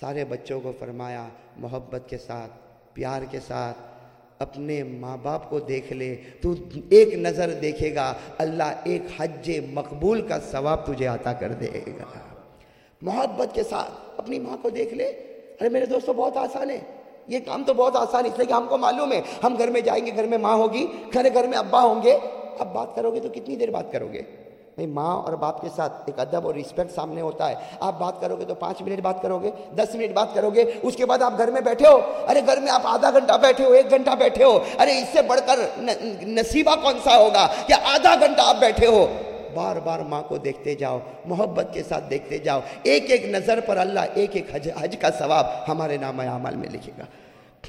Speaker 2: سارے بچوں کو فرمایا، محبت کے ساتھ، پیار کے ساتھ اپنے ماں باپ کو دیکھ لے، تو ایک نظر دیکھے گا، اللہ ایک حج مقبول کا ثواب تجھے عطا کر دے گا۔ محبت کے ساتھ اپنی ماں کو دیکھ لے۔ ارے میرے دوستو، بہت آسان ہے۔ یہ کام تو بہت آسان ہے، اس لیے کہ ہم کو معلوم ہے۔ ہم گھر میں جائیں گے، گھر میں ماں ہوگی، گھر گھر میں ابا ہوں گے۔ اب بات کرو گے تو کتنی دیر بات کرو گے؟ بھائی ماں اور باپ کے ساتھ ایک ادب اور رسپیکٹ سامنے ہوتا ہے۔ آپ بات کرو گے تو پانچ منٹ بات کرو گے، دس منٹ بات کرو گے، اس کے بعد آپ گھر میں بیٹھے ہو۔ ارے، گھر میں آپ آدھا گھنٹہ بیٹھے ہو، ایک گھنٹہ بیٹھے ہو۔ ارے، اس سے بڑھ کر نصیبہ کون سا ہوگا کہ آدھا گھنٹہ آپ بیٹھے ہو؟ بار بار ماں کو دیکھتے جاؤ، محبت کے ساتھ دیکھتے جاؤ۔ ایک ایک نظر پر اللہ ایک ایک حج حج کا ثواب ہمارے نام عمل میں لکھے گا۔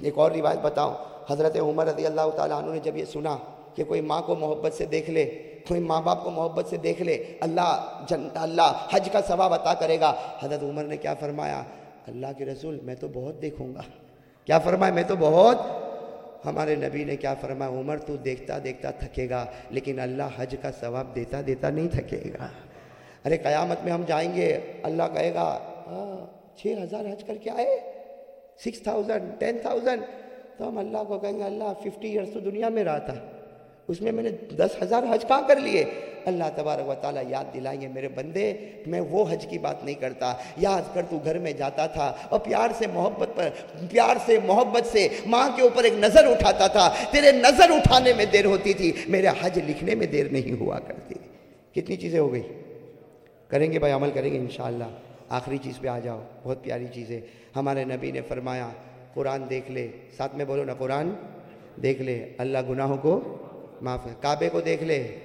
Speaker 2: ایک اور روایت بتاؤں۔ حضرت عمر رضی اللہ تعالیٰ عنہ نے جب یہ سنا کہ کوئی ماں کو محبت سے دیکھ لے کوئی ماں باپ کو محبت سے دیکھ لے، اللہ جن، اللہ حج کا ثواب عطا کرے گا۔ حضرت عمر نے کیا فرمایا؟ اللہ کے رسول، میں تو بہت دیکھوں گا۔ کیا فرمایا؟ میں تو بہت۔ ہمارے نبی نے کیا فرمایا؟ عمر، تو دیکھتا دیکھتا تھکے گا، لیکن اللہ حج کا ثواب دیتا دیتا نہیں تھکے گا۔ ارے، قیامت میں ہم جائیں گے، اللہ کہے گا ہاں، چھ ہزار حج کر کے آئے سکس تھاؤزنڈ ٹین تھاؤزنڈ تو ہم اللہ کو کہیں گے، اللہ ففٹی ایئرس تو دنیا میں رہا تھا۔ اس میں میں نے دس ہزار حج کہاں کر لیے؟ اللہ تبارک و تعالیٰ یاد دلائیں گے میرے بندے، میں وہ حج کی بات نہیں کرتا۔ یاد کر تو گھر میں جاتا تھا اور پیار سے محبت پر، پیار سے، محبت سے ماں کے اوپر ایک نظر اٹھاتا تھا۔ تیرے نظر اٹھانے میں دیر ہوتی تھی، میرے حج لکھنے میں دیر نہیں ہوا کرتی۔ کتنی چیزیں ہو گئی؟ کریں گے بھائی، عمل کریں گے انشاءاللہ۔ آخری چیز پہ آ جاؤ، بہت پیاری چیز ہے۔ ہمارے نبی نے فرمایا، قرآن دیکھ لے۔ ساتھ میں بولو نا، قرآن دیکھ لے۔ اللہ گناہوں کو معاف ہے۔ کعبے کو دیکھ لے۔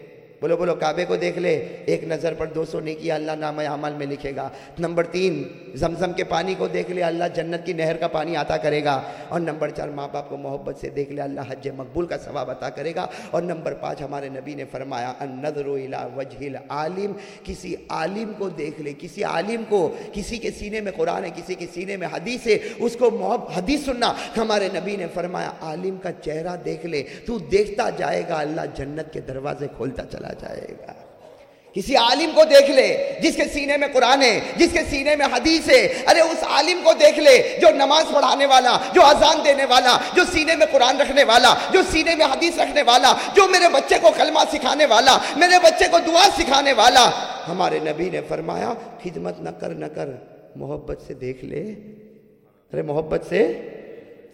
Speaker 2: بولو بولو، کعبے کو دیکھ لے، ایک نظر پر دو سو نہیں کیا اللہ نام عمل میں لکھے گا۔ نمبر تین، زمزم کے پانی کو دیکھ لے، اللہ جنت کی نہر کا پانی عطا کرے گا۔ اور نمبر چار، ماں باپ کو محبت سے دیکھ لے، اللہ حج مقبول کا ثواب عطا کرے گا۔ اور نمبر پانچ، ہمارے نبی نے فرمایا، النظر الى وجہ العالم، کسی عالم کو دیکھ لے، کسی عالم کو، کسی کے سینے میں قرآن ہے، کسی کے سینے میں حدیث ہے، اس کو محب، حدیث سننا۔ ہمارے نبی نے فرمایا، عالم کا چہرہ دیکھ لے، تو دیکھتا جائے گا، اللہ جنت کے دروازے کھولتا چلا جائے گا۔ کسی عالم کو دیکھ لے جس کے سینے میں قرآن ہے، جس کے سینے میں حدیث ہے۔ ارے، اس عالم کو دیکھ لے جو نماز پڑھانے والا، جو اذان دینے والا، جو سینے میں قرآن رکھنے والا، جو سینے میں حدیث رکھنے والا، جو میرے بچے کو کلمہ سکھانے والا، میرے بچے کو دعا سکھانے والا۔ ہمارے نبی نے فرمایا، خدمت نہ کر نہ کر، محبت سے دیکھ لے۔ ارے، محبت سے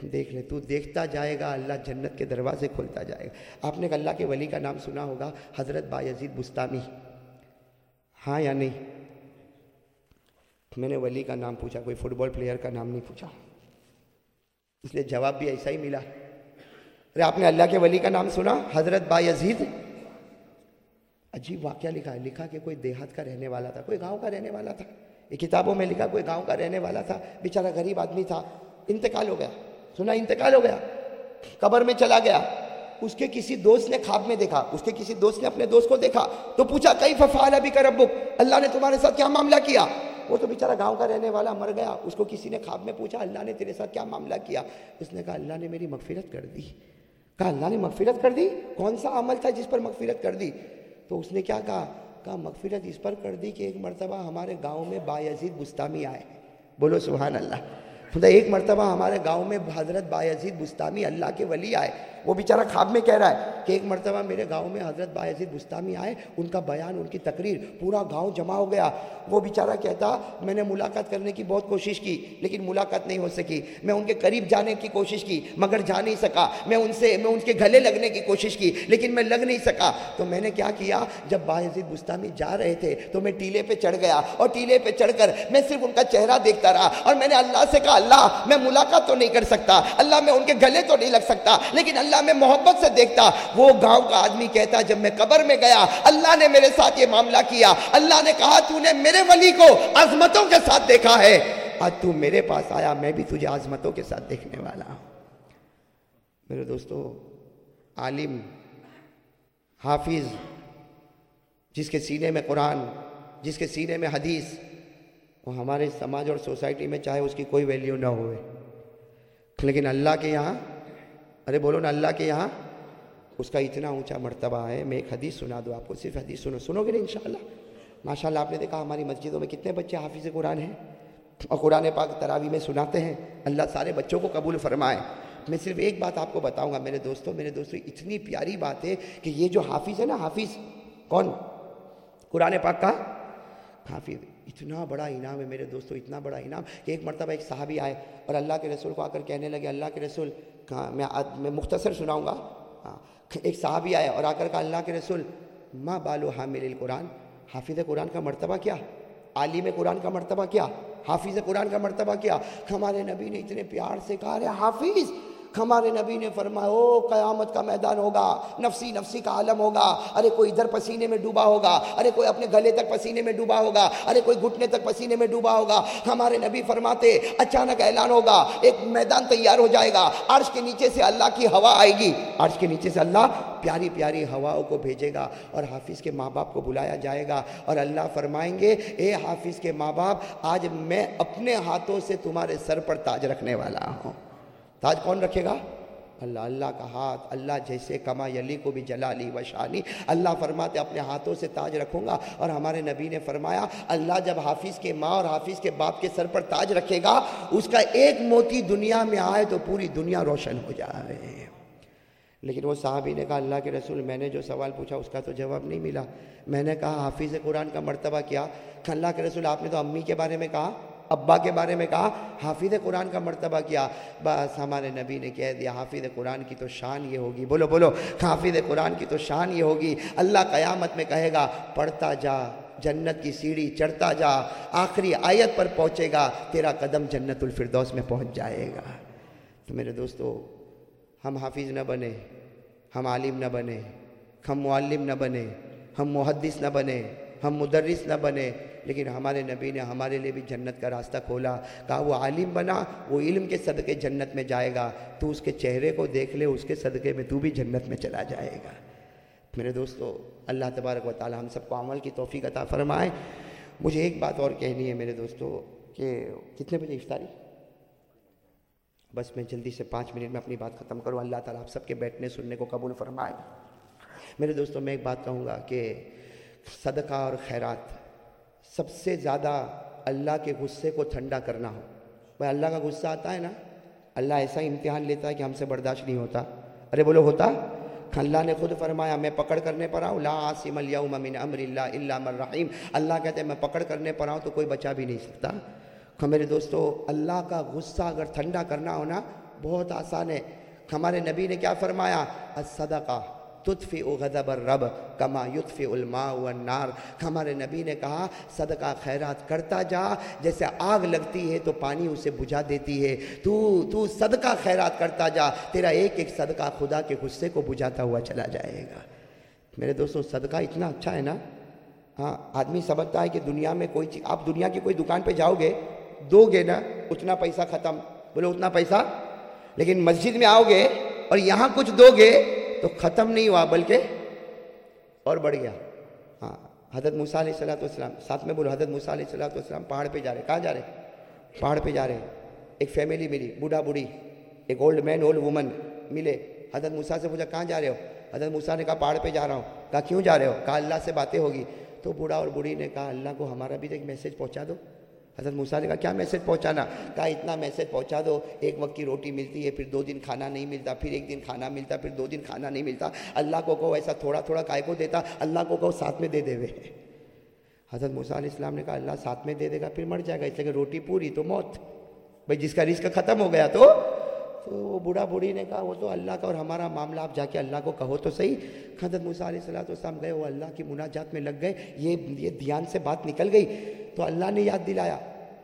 Speaker 2: دیکھ لے، تو دیکھتا جائے گا، اللہ جنت کے دروازے کھولتا جائے گا۔ آپ نے اللہ کے ولی کا نام سنا ہوگا، حضرت با یزید بستانی۔ ہاں یا نہیں؟ میں نے ولی کا نام پوچھا، کوئی فٹ بال پلیئر کا نام نہیں پوچھا۔ اس لیے جواب بھی ایسا ہی ملا۔ ارے، آپ نے اللہ کے ولی کا نام سنا، حضرت با یزید عجیب واقعہ لکھا ہے۔ لکھا کہ کوئی دیہات کا رہنے والا تھا، کوئی گاؤں کا رہنے والا تھا۔ یہ کتابوں میں لکھا، کوئی گاؤں کا رہنے والا تھا، بیچارہ غریب آدمی تھا، انتقال ہو گیا۔ سنا انتقال ہو گیا۔ قبر میں چلا گیا۔ اس کے کسی دوست نے خواب میں دیکھا۔ اس کے کسی دوست نے اپنے دوست کو دیکھا۔ تو پوچھا کئی ففال ابھی کر اللہ نے تمہارے ساتھ کیا معاملہ کیا؟ وہ تو بیچارہ گاؤں کا رہنے والا مر گیا۔ اس کو کسی نے خواب میں پوچھا، اللہ نے تیرے ساتھ کیا معاملہ کیا؟ اس نے کہا، اللہ نے میری مغفرت کر دی۔ کہا، اللہ نے مغفرت کر دی؟ کون سا عمل تھا جس پر مغفرت کر دی؟ تو اس نے کیا کہا؟ کہا، مغفرت اس پر کر دی کہ ایک مرتبہ ہمارے گاؤں میں با یزید بستامی آئے۔ بولو، سبحان اللہ۔ ایک مرتبہ ہمارے گاؤں میں حضرت بایزید بستانی اللہ کے ولی آئے وہ بیچارہ خواب میں کہہ رہا ہے کہ ایک مرتبہ میرے گاؤں میں حضرت بایزید بستامی آئے، ان کا بیان، ان کی تقریر، پورا گاؤں جمع ہو گیا۔ وہ بیچارہ کہتا، میں نے ملاقات کرنے کی بہت کوشش کی، لیکن ملاقات نہیں ہو سکی۔ میں ان کے قریب جانے کی کوشش کی، مگر جا نہیں سکا۔ میں ان سے، میں ان کے گلے لگنے کی کوشش کی، لیکن میں لگ نہیں سکا۔ تو میں نے کیا کیا؟ جب بایزید بستامی جا رہے تھے، تو میں ٹیلے پہ چڑھ گیا۔ اور ٹیلے پہ چڑھ کر میں صرف ان کا چہرہ دیکھتا رہا۔ اور میں نے اللہ سے کہا، اللہ، میں ملاقات تو نہیں کر سکتا۔ اللہ، میں ان کے گلے تو نہیں لگ سکتا۔ لیکن اللہ اللہ میں محبت سے دیکھتا، وہ گاؤں کا آدمی کہتا، جب میں قبر میں گیا، اللہ نے میرے ساتھ یہ معاملہ کیا، اللہ نے کہا، تو نے میرے ولی کو عظمتوں کے ساتھ دیکھا ہے۔ آج تو میرے پاس آیا، میں بھی تجھے عظمتوں کے ساتھ دیکھنے والا ہوں۔ میرے دوستو، عالم، حافظ، جس کے سینے میں قرآن، جس کے سینے میں حدیث، وہ ہمارے سماج اور سوسائٹی میں چاہے اس کی کوئی ویلیو نہ ہوئے۔ لیکن اللہ کے یہاں ارے بولو نا اللہ کے یہاں اس کا اتنا اونچا مرتبہ ہے، میں ایک حدیث سنا دوں آپ کو، صرف حدیث سنو سنو گے نا انشاءاللہ۔ ماشاءاللہ، آپ نے دیکھا ہماری مسجدوں میں کتنے بچے حافظ قرآن ہیں؟ اور قرآن پاک تراوی میں سناتے ہیں۔ اللہ سارے بچوں کو قبول فرمائے۔ میں صرف ایک بات آپ کو بتاؤں گا، میرے دوستوں میرے دوستوں اتنی پیاری بات ہے کہ یہ جو حافظ ہے نا، حافظ، کون؟ قرآن پاک کا حافظ۔ اتنا بڑا انعام ہے میرے دوستوں اتنا بڑا انعام۔ کہ ایک مرتبہ ایک صحابی آئے اور اللہ کے رسول کو آ کر کہنے لگے، اللہ کے رسول کہاں میں میں مختصر سناؤں گا۔ ہاں ایک صحابی آیا اور آ کر کہا، اللہ کے رسول ماں بالو حامل القرآن؟ حافظ قرآن کا مرتبہ کیا؟ عالم قرآن کا مرتبہ کیا؟ حافظ قرآن کا مرتبہ کیا؟ ہمارے نبی نے اتنے پیار سے کہا رہے حافظ ہمارے نبی نے فرمایا، او قیامت کا میدان ہوگا، نفسی نفسی کا عالم ہوگا، ارے کوئی ادھر پسینے میں ڈوبا ہوگا، ارے کوئی اپنے گلے تک پسینے میں ڈوبا ہوگا، ارے کوئی گھٹنے تک پسینے میں ڈوبا ہوگا۔ ہمارے نبی فرماتے، اچانک اعلان ہوگا، ایک میدان تیار ہو جائے گا، عرش کے نیچے سے اللہ کی ہوا آئے گی۔ عرش کے نیچے سے اللہ پیاری پیاری ہواؤں کو بھیجے گا اور حافظ کے ماں باپ کو بلایا جائے گا۔ اور اللہ فرمائیں گے، اے حافظ کے ماں باپ، آج میں اپنے ہاتھوں سے تمہارے سر پر تاج رکھنے والا ہوں۔ تاج کون رکھے گا؟ اللہ اللہ کا ہاتھ۔ اللہ جیسے کما یلی کو بھی جلالی و شانی۔ اللہ فرماتے اپنے ہاتھوں سے تاج رکھوں گا۔ اور ہمارے نبی نے فرمایا، اللہ جب حافظ کے ماں اور حافظ کے باپ کے سر پر تاج رکھے گا، اس کا ایک موتی دنیا میں آئے تو پوری دنیا روشن ہو جائے۔ لیکن وہ صحابی نے کہا، اللہ کے رسول، میں نے جو سوال پوچھا، اس کا تو جواب نہیں ملا۔ میں نے کہا، حافظ قرآن کا مرتبہ کیا۔ اللہ کے رسول، آپ نے تو امی کے بارے میں کہا۔ ابا کے بارے میں کہا، حافظ قرآن کا مرتبہ کیا۔ بس ہمارے نبی نے کہہ دیا، حافظ قرآن کی تو شان یہ ہوگی۔ بولو بولو، حافظ قرآن کی تو شان یہ ہوگی۔ اللہ قیامت میں کہے گا، پڑھتا جا، جنت کی سیڑھی چڑھتا جا، آخری آیت پر پہنچے گا، تیرا قدم جنت الفردوس میں پہنچ جائے گا۔ تو میرے دوستو، ہم حافظ نہ بنے، ہم عالم نہ بنے، ہم معلم نہ بنے، ہم محدث نہ بنے، ہم مدرس نہ بنے لیکن ہمارے نبی نے ہمارے لیے بھی جنت کا راستہ کھولا، کہا وہ عالم بنا، وہ علم کے صدقے جنت میں جائے گا، تو اس کے چہرے کو دیکھ لے، اس کے صدقے میں تو بھی جنت میں چلا جائے گا۔ میرے دوستو، اللہ تبارک و تعالی ہم سب کو عمل کی توفیق عطا فرمائے۔ مجھے ایک بات اور کہنی ہے میرے دوستو، کہ کتنے بجے افطاری؟ بس میں جلدی سے پانچ منٹ میں اپنی بات ختم کروں، اللہ تعالیٰ آپ سب کے بیٹھنے سننے کو قبول فرمائے۔ میرے دوستوں میں ایک بات کہوں گا کہ صدقہ اور خیرات سب سے زیادہ اللہ کے غصے کو ٹھنڈا کرنا ہو۔ بھائی اللہ کا غصہ آتا ہے نا، اللہ ایسا امتحان لیتا ہے کہ ہم سے برداشت نہیں ہوتا۔ ارے بولو، ہوتا؟ اللہ نے خود فرمایا، میں پکڑ کرنے پر آؤں۔ لا عاصم اليوم من امر اللہ اللہ مرحیم اللہ کہتے ہیں، میں پکڑ کرنے پر آؤں تو کوئی بچا بھی نہیں سکتا۔ میرے دوستو، اللہ کا غصہ اگر ٹھنڈا کرنا ہونا بہت آسان ہے۔ ہمارے نبی نے کیا فرمایا؟ الصدقہ۔ تطفی غضب الرب کما یطفی الماء والنار۔ ہمارے نبی نے کہا، صدقہ خیرات کرتا جا، جیسے آگ لگتی ہے تو پانی اسے بجھا دیتی ہے۔ تو تو صدقہ خیرات کرتا جا، تیرا ایک ایک صدقہ خدا کے غصے کو بجھاتا ہوا چلا جائے گا۔ میرے دوستوں صدقہ اتنا اچھا ہے نا؟ ہاں آدمی سمجھتا ہے کہ دنیا میں کوئی چیز، آپ دنیا کی کوئی دکان پہ جاؤ گے دو گے نا، اتنا پیسہ ختم، بولو اتنا پیسہ؟ لیکن مسجد میں آؤ گے اور یہاں کچھ دو گے تو ختم نہیں ہوا، بلکہ اور بڑھ گیا۔ ہاں حضرت موسیٰ علیہ السلام والسلام، ساتھ میں بولو، حضرت موسیٰ علیہ السلام والسلام پہاڑ پہ جا رہے، کہاں جا رہے؟ پہاڑ پہ جا رہے۔ ایک فیملی ملی، بوڑھا بوڑھی، ایک اولڈ مین اولڈ وومن ملے۔ حضرت موسیٰ سے پوچھا، کہاں جا رہے ہو؟ حضرت موسیٰ نے کہا، پہاڑ پہ جا رہا ہوں۔ کہا، کیوں جا رہے ہو؟ کہا، اللہ سے باتیں ہوگی۔ تو بوڑھا اور بوڑھی نے کہا، اللہ کو ہمارا بھی ایک میسج پہنچا دو۔ حضرت موسیٰ نے کہا، کیا میسج پہنچانا؟ کہا، اتنا میسج پہنچا دو، ایک وقت کی روٹی ملتی ہے، پھر دو دن کھانا نہیں ملتا، پھر ایک دن کھانا ملتا، پھر دو دن کھانا نہیں ملتا، اللہ کو کہو ایسا تھوڑا تھوڑا کائے کو دیتا، اللہ کو کہو ساتھ میں دے دے ہوئے حضرت موسیٰ علیہ السلام نے کہا، اللہ ساتھ میں دے دے گا، پھر مر جائے گا، اس لیے کہ روٹی پوری تو موت. بھائی، جس کا رزق ختم ہو گیا تو تو وہ بوڑھا بوڑھی نے کہا، وہ تو اللہ کا اور ہمارا معاملہ، آپ جا کے اللہ کو کہو تو صحیح. حضرت موسیٰ علیہ السلام والسلام گئے، وہ اللہ کی مناجات میں لگ گئے، یہ یہ دھیان سے بات نکل گئی، تو اللہ نے یاد دلایا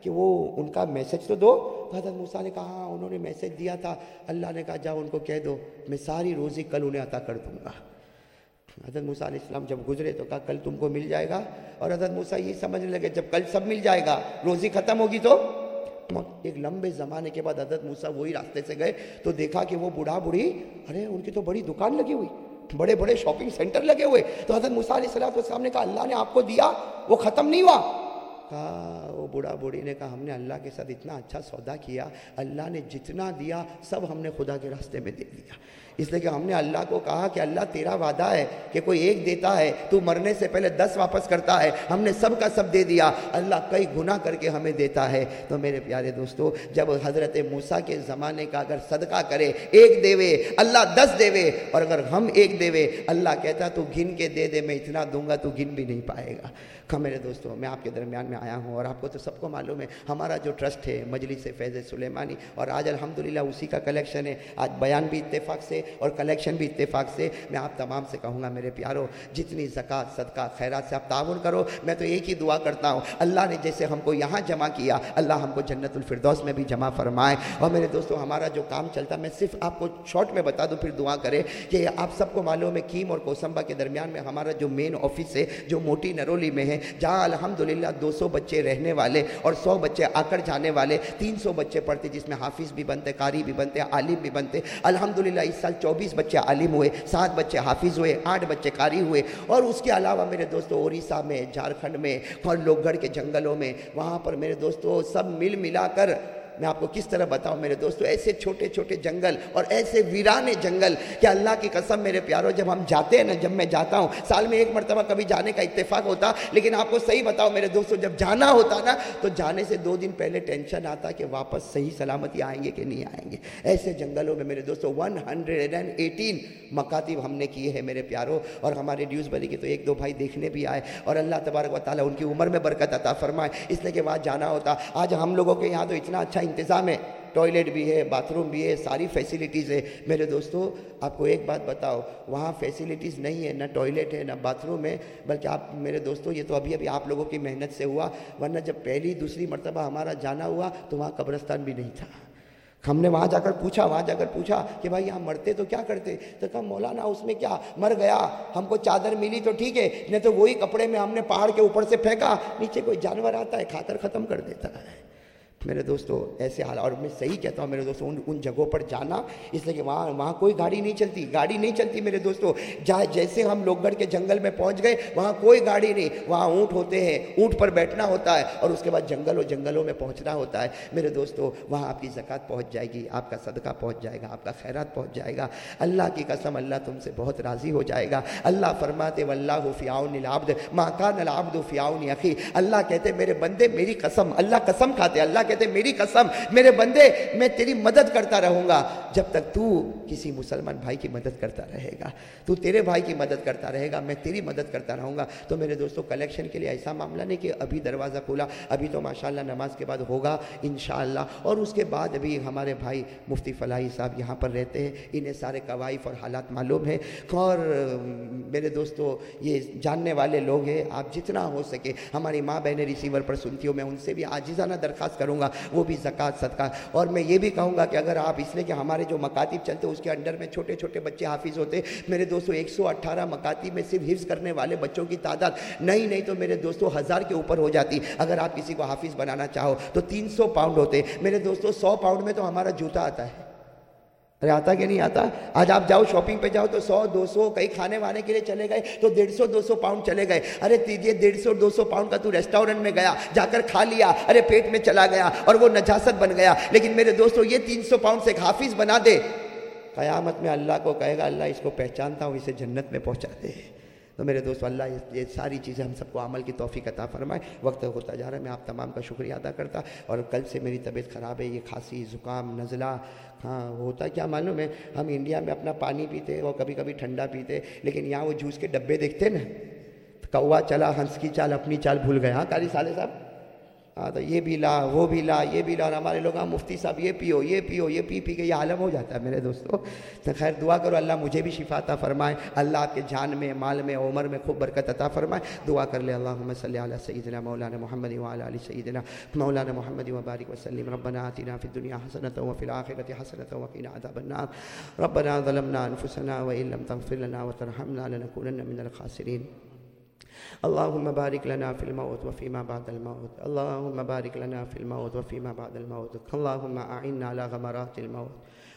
Speaker 2: کہ وہ ان کا میسج تو دو۔ حضرت موسیٰ نے کہا ہاں انہوں نے میسج دیا تھا۔ اللہ نے کہا، جاؤ ان کو کہہ دو، میں ساری روزی کل انہیں عطا کر دوں گا۔ حضرت موسیٰ علیہ السلام جب گزرے تو کہا، کل تم کو مل جائے گا۔ اور حضرت موسیٰ یہ سمجھنے لگے، جب کل سب مل جائے گا، روزی ختم ہوگی تو؟ ایک لمبے زمانے کے بعد حضرت موسیٰ وہی راستے سے گئے تو دیکھا کہ وہ بوڑھا بوڑھی، ارے، ان کی تو بڑی دکان لگی ہوئی، بڑے بڑے شاپنگ سینٹر لگے ہوئے۔ تو حضرت موسیٰ علیہ السلام نے کہا، اللہ نے آپ کو دیا، وہ ختم نہیں ہوا۔ کہا وہ بوڑھا بوڑھی نے کہا ہم نے اللہ کے ساتھ اتنا اچھا سودا کیا، اللہ نے جتنا دیا سب ہم نے خدا کے راستے میں دے دیا۔ اس لیے کہ ہم نے اللہ کو کہا کہ اللہ تیرا وعدہ ہے کہ کوئی ایک دیتا ہے، تو مرنے سے پہلے دس واپس کرتا ہے۔ ہم نے سب کا سب دے دیا۔ اللہ کئی گناہ کر کے ہمیں دیتا ہے۔ تو میرے پیارے دوستو، جب حضرت موسیٰ کے زمانے کا اگر صدقہ کرے، ایک دیوے، اللہ دس دیوے۔ اور اگر ہم ایک دیوے، اللہ کہتا، تو گن کے دے دے، میں اتنا دوں گا تو گن بھی نہیں پائے گا۔ ہاں میرے دوستو، میں آپ کے درمیان میں آیا ہوں اور آپ کو تو سب کو معلوم ہے، ہمارا جو ٹرسٹ ہے، مجلس فیض سلیمانی۔ اور آج الحمدللہ اسی کا کلیکشن ہے۔ آج بیان بھی اتفاق سے اور کلیکشن بھی اتفاق سے میں آپ تمام سے کہوں گا، میرے پیارو، جتنی زکوٰۃ، صدقہ، خیرات سے آپ تعاون کرو، میں تو ایک ہی دعا کرتا ہوں، اللہ نے جیسے ہم کو یہاں جمع کیا، اللہ ہم کو جنت الفردوس میں بھی جمع فرمائے۔ اور میرے دوستو، ہمارا جو کام چلتا، میں صرف آپ کو شارٹ میں بتا دوں، پھر دعا کرے کہ آپ سب کو معلوم ہے، کیم اور کوسمبا کے درمیان میں ہمارا جو مین آفس ہے، جو موٹی نرولی میں ہے، جہاں الحمدللہ دو سو بچے رہنے والے اور سو بچے آ کر جانے والے، تین سو بچے پڑھتے، جس میں حافظ بھی بنتے، قاری بھی بنتے، عالم بھی بنتے۔ الحمدللہ اس سال چوبیس بچے عالم ہوئے، سات بچے حافظ ہوئے، آٹھ بچے قاری ہوئے۔ اور اس کے علاوہ میرے دوستو اوریسہ میں، جھارکھنڈ میں اور لوگ گڑھ کے جنگلوں میں، وہاں پر میرے دوستو سب مل ملا کر میں آپ کو کس طرح بتاؤں میرے دوستو، ایسے چھوٹے چھوٹے جنگل اور ایسے ویرانے جنگل کہ اللہ کی قسم میرے پیاروں جب ہم جاتے ہیں نا، جب میں جاتا ہوں، سال میں ایک مرتبہ کبھی جانے کا اتفاق ہوتا، لیکن آپ کو صحیح بتاؤ میرے دوستو، جب جانا ہوتا نا، تو جانے سے دو دن پہلے ٹینشن آتا کہ واپس صحیح سلامتی آئیں گے کہ نہیں آئیں گے۔ ایسے جنگلوں میں میرے دوستو ون ہنڈریڈ اینڈ ایٹین مکاتب ہم نے کیے ہیں میرے پیاروں اور ہمارے نیوز بلی کے تو ایک دو بھائی دیکھنے بھی آئے، اور اللہ تبارک و تعالیٰ ان کی عمر میں برکت عطا فرمائے۔ اس لیے کہ وہاں جانا ہوتا۔ آج ہم لوگوں کے یہاں تو اتنا اچھا انتظام ہے ٹوائلٹ بھی ہے، باتھ روم بھی ہے، ساری فیسیلیٹیز ہے۔ میرے دوستو، آپ کو ایک بات بتاؤ وہاں فیسیلیٹیز نہیں ہے، نہ ٹوائلٹ ہے، نہ باتھ روم ہے، بلکہ آپ، میرے دوستو، یہ تو ابھی ابھی آپ لوگوں کی محنت سے ہوا، ورنہ جب پہلی دوسری مرتبہ ہمارا جانا ہوا تو وہاں قبرستان بھی نہیں تھا۔ ہم نے وہاں جا کر پوچھا، وہاں جا کر پوچھا کہ بھائی ہم مرتے تو کیا کرتے؟ تو کہا، مولانا، اس میں کیا؟ مر گیا، ہم کو چادر ملی تو ٹھیک ہے، نہیں تو وہی کپڑے میں ہم نے پہاڑ کے اوپر سے پھینکا، نیچے کوئی جانور آتا ہے کھا کر ختم کر دیتا ہے۔ میرے دوستو، ایسے حال اور میں صحیح کہتا ہوں، میرے دوستو، ان ان جگہوں پر جانا، اس لیے کہ وہاں وہاں کوئی گاڑی نہیں چلتی، گاڑی نہیں چلتی میرے دوستو۔ جہاں جیسے ہم لوگ گڑھ کے جنگل میں پہنچ گئے، وہاں کوئی گاڑی نہیں، وہاں اونٹ ہوتے ہیں، اونٹ پر بیٹھنا ہوتا ہے، اور اس کے بعد جنگل و جنگلوں میں پہنچنا ہوتا ہے۔ میرے دوستو، وہاں آپ کی زکوٰۃ پہنچ جائے گی، آپ کا صدقہ پہنچ جائے گا، آپ کا خیرات پہنچ جائے گا۔ اللہ کی قسم، اللہ تم سے بہت راضی ہو جائے گا۔ اللہ فرماتے، واللہ فیاؤن العبد ما کان العبد فیاؤن اخی اللہ کہتے، میرے بندے، میری قسم، اللہ قسم کھاتے، اللہ کہتے میری قسم، میرے بندے، میں تیری مدد کرتا رہوں گا. جب تک تو کسی مسلمان بھائی کی مدد کرتا رہے گا، تو تیرے بھائی کی مدد کرتا رہے گا، میں تیری مدد کرتا رہوں گا۔ تو میرے دوستو کلیکشن کے لیے ایسا معاملہ نہیں کہ ابھی دروازہ کھولا، ابھی تو ماشاءاللہ نماز کے بعد ہوگا انشاءاللہ۔ اور اس کے بعد ابھی ہمارے بھائی مفتی فلاحی صاحب یہاں پر رہتے ہیں، انہیں سارے قوائف اور حالات معلوم ہیں۔ اور میرے دوستو، یہ جاننے والے لوگ ہیں، آپ جتنا ہو سکے، ہماری ماں بہنیں ریسیور پر سنتی ہوں، میں ان سے بھی عاجزانہ درخواست کروں گا۔ وہ بھی زکوٰۃ، صدقہ۔ اور میں یہ بھی کہوں گا کہ اگر آپ اس لیے کہ ہمارے جو مکاتب چلتے، اس کے انڈر میں چھوٹے چھوٹے بچے حافظ ہوتے، میرے دوستو، ایک سو اٹھارہ مکاتب میں صرف حفظ کرنے والے بچوں کی تعداد، نہیں نہیں تو میرے دوستو ہزار کے اوپر ہو جاتی۔ اگر آپ کسی کو حافظ بنانا چاہو تو تین سو پاؤنڈ ہوتے۔ میرے دوستو، سو پاؤنڈ میں تو ہمارا جوتا آتا ہے۔ ارے آتا کہ نہیں آتا؟ آج آپ جاؤ شاپنگ پہ جاؤ تو سو، دو سو کئی کھانے وانے کے لیے چلے گئے تو ڈیڑھ سو، دو سو پاؤنڈ چلے گئے۔ ارے تیجیے ڈیڑھ سو، دو سو پاؤنڈ کا تو ریسٹورنٹ میں گیا، جا کر کھا لیا۔ ارے پیٹ میں چلا گیا اور وہ نجاست بن گیا۔ لیکن میرے دوستو، یہ تین سو پاؤنڈ سے ایک حافظ بنا دے۔ قیامت میں اللہ کو کہے گا، اللہ اس کو پہچانتا ہوں، اسے جنت میں پہنچا دے۔ تو میرے دوست اللہ، یہ ساری چیزیں ہم سب کو عمل کی توفیق عطا فرمائے۔ وقت ہوتا جا رہا ہے، میں آپ تمام کا شکریہ ادا کرتا۔ اور کل سے میری طبیعت خراب ہے، یہ کھانسی، زکام، نزلہ ہاں ہوتا کیا معلوم ہے؟ ہم انڈیا میں اپنا پانی پیتے اور کبھی کبھی ٹھنڈا پیتے، لیکن یہاں وہ جوس کے ڈبے دیکھتے نا کوا چلا ہنس کی چال، اپنی چال بھول گئے۔ ہاں کاری سالے صاحب؟ ہاں تو یہ بھی لا، وہ بھی لا، یہ بھی لا، اور ہمارے لوگ ہاں مفتی صاحب، یہ پیو یہ پیو، یہ پی پی کے، یہ عالم ہو جاتا ہے میرے دوستو۔ تو خیر، دعا کرو، اللہ مجھے بھی شفا عطا فرمائے، اللہ آپ کے جان میں، مال میں، عمر میں خوب برکت عطا فرمائے۔ دعا کر لے، اللہم صلی علی سیدنا مولانا محمد وعلا علی سیدنا مولانا محمد وبارک وسلم ربنا آتنا فی الدنیا حسنة وفی الآخرة حسنة وقنا عذاب النار۔ ربنا ظلمنا انفسنا وإن لم تغفر لنا وترحمنا لنكونن من الخاسرين اللهم بارك لنا في الموت وفيما بعد الموت. اللهم بارك لنا في الموت وفيما بعد الموت. اللهم أعنا على غمرات الموت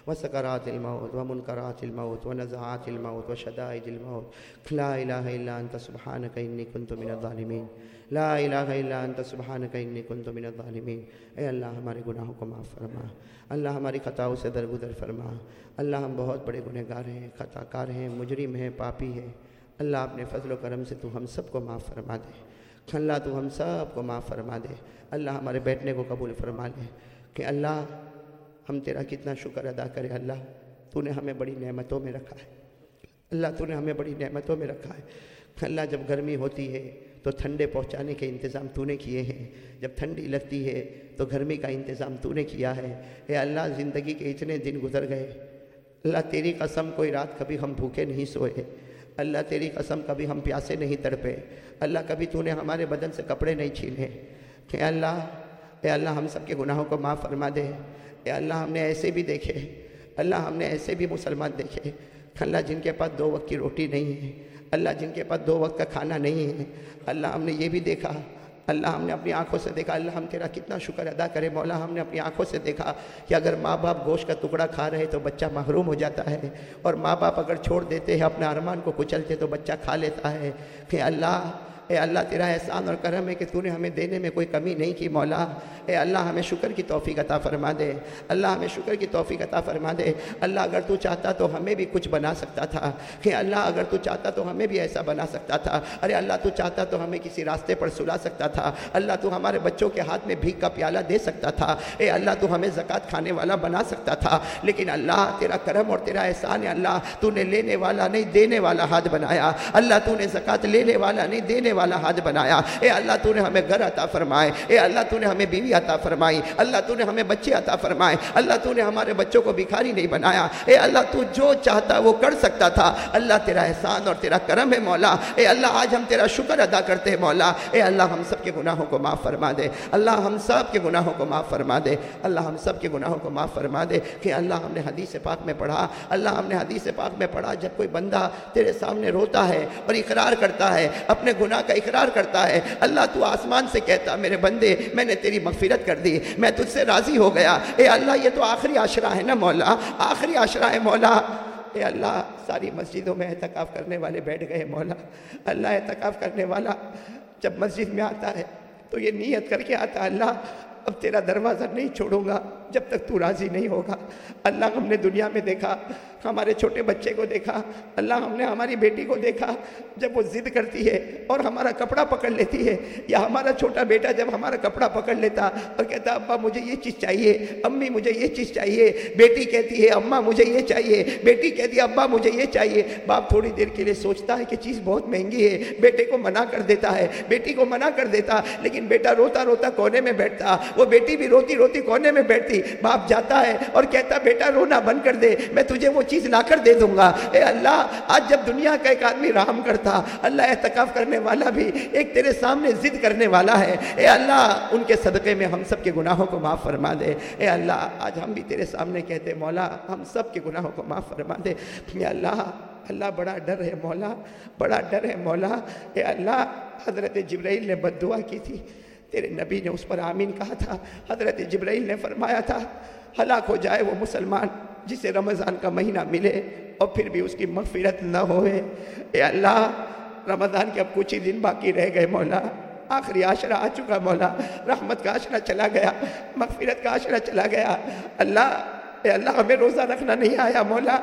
Speaker 2: وسكرات الموت ومنكرات الموت ونزعات الموت وشدائد الموت. لا إله إلا أنت، سبحانك إني كنت من الظالمين. لا الہ الا انت سبحانک انی کنت من الظالمین اے اللہ، ہمارے گناہوں کو معاف فرما. اللہ، ہماری خطاؤں سے درگزر فرما. اللہ، ہم بہت بڑے گنہ گار ہیں خطا کار ہیں، مجرم ہیں، پاپی ہیں. اللہ اپنے فضل و کرم سے تو ہم سب کو معاف فرما دے۔ اللہ تو ہم سب کو معاف فرما دے۔ اللہ ہمارے بیٹھنے کو قبول فرما لے کہ اللہ، ہم تیرا کتنا شکر ادا کرے اللہ، تو نے ہمیں بڑی نعمتوں میں رکھا ہے۔ اللہ، تو نے ہمیں بڑی نعمتوں میں رکھا ہے۔ اللہ جب گرمی ہوتی ہے تو ٹھنڈے پہنچانے کے انتظام تو نے کیے ہیں۔ جب ٹھنڈی لگتی ہے تو گرمی کا انتظام تو نے کیا ہے۔ اے اللہ، زندگی کے اتنے دن گزر گئے۔ اللہ، تیری قسم، کوئی رات کبھی ہم بھوکے نہیں سوئے۔ اللہ تیری قسم کبھی ہم پیاسے نہیں تڑپے۔ اللہ کبھی تو نے ہمارے بدن سے کپڑے نہیں چھینے کہ اللہ، اے اللہ ہم سب کے گناہوں کو معاف فرما دے۔ اے اللہ ہم نے ایسے بھی دیکھے۔ اللہ ہم نے ایسے بھی مسلمان دیکھے۔ اللہ جن کے پاس دو وقت کی روٹی نہیں ہے، اللہ جن کے پاس دو وقت کا کھانا نہیں ہے، اللہ ہم نے یہ بھی دیکھا۔ اللہ ہم نے اپنی آنکھوں سے دیکھا، اللہ ہم تیرا کتنا شکر ادا کرے، مولا ہم نے اپنی آنکھوں سے دیکھا کہ اگر ماں باپ گوشت کا ٹکڑا کھا رہے تو بچہ محروم ہو جاتا ہے۔ اور ماں باپ اگر چھوڑ دیتے ہیں، اپنے ارمان کو کچلتے تو بچہ کھا لیتا ہے۔ کہ اللہ اے اللہ، تیرا احسان اور کرم ہے کہ تو نے ہمیں دینے میں کوئی کمی نہیں کی، مولا۔ اے اللہ، ہمیں شکر کی توفیق عطا فرما دے۔ اللہ، ہمیں شکر کی توفیق عطا فرما دے۔ اللہ، اگر تو چاہتا تو ہمیں بھی کچھ بنا سکتا تھا۔ کہ اللہ، اگر تو چاہتا تو ہمیں بھی ایسا بنا سکتا تھا۔ ارے اللہ، تو چاہتا تو ہمیں کسی راستے پر سلا سکتا تھا۔ اللہ، تو ہمارے بچوں کے ہاتھ میں بھیک کا پیالہ دے سکتا تھا۔ اے اللہ، تو ہمیں زکوٰۃ کھانے والا بنا سکتا تھا۔ لیکن اللہ، تیرا کرم اور تیرا احسان ہے اللہ، تو نے لینے والا نہیں، دینے والا ہاتھ بنایا۔ اللہ، تو نے زکوٰۃ لینے والا نہیں، دینے والا ہاتھ بنایا۔ اے اللہ تو نے ہمیں گھر عطا فرمائے۔ اے اللہ تو نے ہمیں بیوی عطا فرمائی۔ اللہ تو نے ہمیں بچے عطا فرمائے۔ اللہ تو نے ہمارے بچوں کو بھکاری نہیں بنایا۔ اے اللہ تو جو چاہتا وہ کر سکتا تھا۔ اللہ تیرا احسان اور تیرا کرم ہے مولا۔ اے اللہ آج ہم تیرا شکر ادا کرتے ہیں مولا۔ اے اللہ ہم سب کے گناہوں کو معاف فرما دے۔ اللہ ہم سب کے گناہوں کو معاف فرما دے۔ اللہ ہم سب کے گناہوں کو معاف فرما دے کہ اللہ ہم نے حدیث پاک میں پڑھا۔ اللہ ہم نے حدیث پاک میں پڑھا، جب کوئی بندہ تیرے سامنے روتا ہے اور اقرار کرتا ہے، اپنے گناہ کا اقرار کرتا ہے۔ اللہ تو آسمان سے کہتا، میرے بندے، میں نے تیری مغفرت کر دی، میں تجھ سے راضی ہو گیا۔ اے اللہ، یہ تو آخری عشرہ ہے نا مولا؟ آخری عشرہ ہے مولا۔ اے اللہ، ساری مسجدوں میں احتکاف کرنے والے بیٹھ گئے مولا۔ اللہ احتکاف کرنے والا جب مسجد میں آتا ہے تو یہ نیت کر کے آتا، اللہ، اب تیرا دروازہ نہیں چھوڑوں گا۔ جب تک تو راضی نہیں ہوگا۔ اللہ ہم نے دنیا میں دیکھا، ہمارے چھوٹے بچے کو دیکھا، اللہ ہم نے ہماری بیٹی کو دیکھا۔ جب وہ ضد کرتی ہے اور ہمارا کپڑا پکڑ لیتی ہے، یا ہمارا چھوٹا بیٹا جب ہمارا کپڑا پکڑ لیتا اور کہتا، ابا مجھے یہ چیز چاہیے، امی مجھے یہ چیز چاہیے، بیٹی کہتی ہے، اماں مجھے یہ چاہیے، بیٹی کہتی ہے، ابا مجھے یہ چاہیے۔ باپ تھوڑی دیر کے لیے سوچتا ہے کہ چیز بہت مہنگی ہے، بیٹے کو منع کر دیتا ہے، بیٹی کو منع کر دیتا، لیکن بیٹا روتا روتا کونے میں بیٹھتا۔ وہ بیٹی بھی روتی روتی کونے میں بیٹھتی باپ جاتا ہے اور کہتا بیٹا، رونا بند کر دے، میں تجھے وہ چیز لا کر دے دوں گا. اے اللہ، آج جب دنیا کا ایک آدمی رحم کرتا، اللہ احتکاف کرنے والا بھی ایک تیرے سامنے ضد کرنے والا ہے، اے اللہ، ان کے صدقے میں ہم سب کے گناہوں کو معاف فرما دے۔ اے اللہ، آج ہم بھی تیرے سامنے کہتے، مولا، ہم سب کے گناہوں کو معاف فرما دے۔ اے اللہ اللہ بڑا ڈر ہے، مولا، بڑا ڈر ہے، مولا۔ اے اللہ، حضرت جبرائیل نے بد دعا کی تھی۔ تیرے نبی نے اس پر آمین کہا تھا۔ حضرت جبرائیل نے فرمایا تھا، ہلاک ہو جائے وہ مسلمان جسے رمضان کا مہینہ ملے اور پھر بھی اس کی مغفرت نہ ہوئے۔ اے اللہ، رمضان کے اب کچھ ہی دن باقی رہ گئے مولا۔ آخری عاشرہ آ چکا مولا۔ رحمت کا عاشرہ چلا گیا، مغفرت کا عاشرہ چلا گیا۔ اللہ، اے اللہ، ہمیں روزہ رکھنا نہیں آیا مولا۔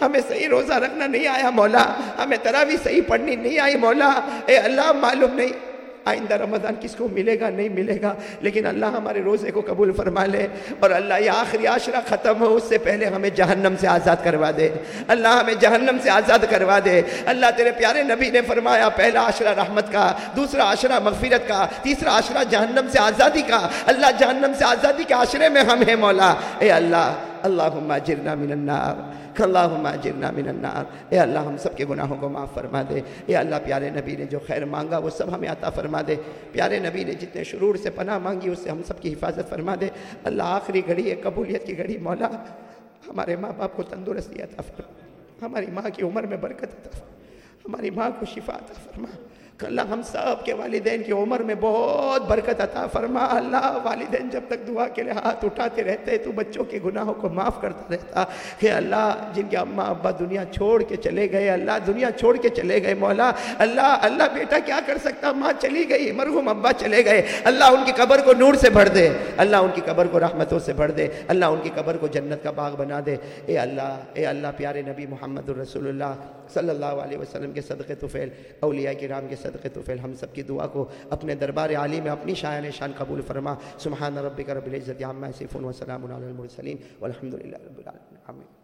Speaker 2: ہمیں صحیح روزہ رکھنا نہیں آیا مولا۔ ہمیں تراوی صحیح پڑھنی نہیں آئی مولا۔ اے اللہ، معلوم نہیں۔ آئندہ رمضان کس کو ملے گا نہیں ملے گا، لیکن اللہ ہمارے روزے کو قبول فرما لے اور اللہ یہ آخری عاشرہ ختم ہو، اس سے پہلے ہمیں جہنم سے آزاد کروا دے۔ اللہ ہمیں جہنم سے آزاد کروا دے۔ اللہ تیرے پیارے نبی نے فرمایا، پہلا عاشرہ رحمت کا، دوسرا عاشرہ مغفرت کا، تیسرا عاشرہ جہنم سے آزادی کا۔ اللہ جہنم سے آزادی کے عاشرے میں ہم ہیں مولا۔ اے اللہ، اللہم اجرنا من النار۔ اللہم اجرنا من النار۔ اے اللہ، ہم سب کے گناہوں کو معاف فرما دے۔ اے اللہ، پیارے نبی نے جو خیر مانگا، وہ سب ہمیں عطا فرما دے۔ پیارے نبی نے جتنے شرور سے پناہ مانگی، اس سے ہم سب کی حفاظت فرما دے۔ اللہ، آخری گھڑی ہے، قبولیت کی گھڑی، مولا، ہمارے ماں باپ کو تندرستی عطا فرما۔ ہماری ماں کی عمر میں برکت عطا فرما۔ ہماری ماں کو شفا عطا فرما۔ اللہ ہم سب کے والدین کی عمر میں بہت برکت عطا فرما۔ اللہ والدین جب تک دعا کے لیے ہاتھ اٹھاتے رہتے تو بچوں کے گناہوں کو معاف کرتا رہتا۔ کہ اللہ جن کے اماں ابا دنیا چھوڑ کے چلے گئے، اللہ دنیا چھوڑ کے چلے گئے، مولا، اللہ اللہ بیٹا کیا کر سکتا؟ ماں چلی گئی، مرحوم ابا چلے گئے۔ اللہ ان کی قبر کو نور سے بھر دے، اللہ ان کی قبر کو رحمتوں سے بھر دے، اللہ ان کی قبر کو جنت کا باغ بنا دے۔ اے اللہ اے اللہ پیارے نبی محمد الرسول اللہ صلی اللہ علیہ وسلم کے صدقے توفیل اولیاء کرام کے صدقے توفیل ہم سب کی دعا کو اپنے دربار عالی میں اپنی شاعن شان قبول فرما۔ سبحان ربک رب العزت عما یصفون وسلام علی المرسلین۔ والحمد للہ رب العالمین۔ آمین۔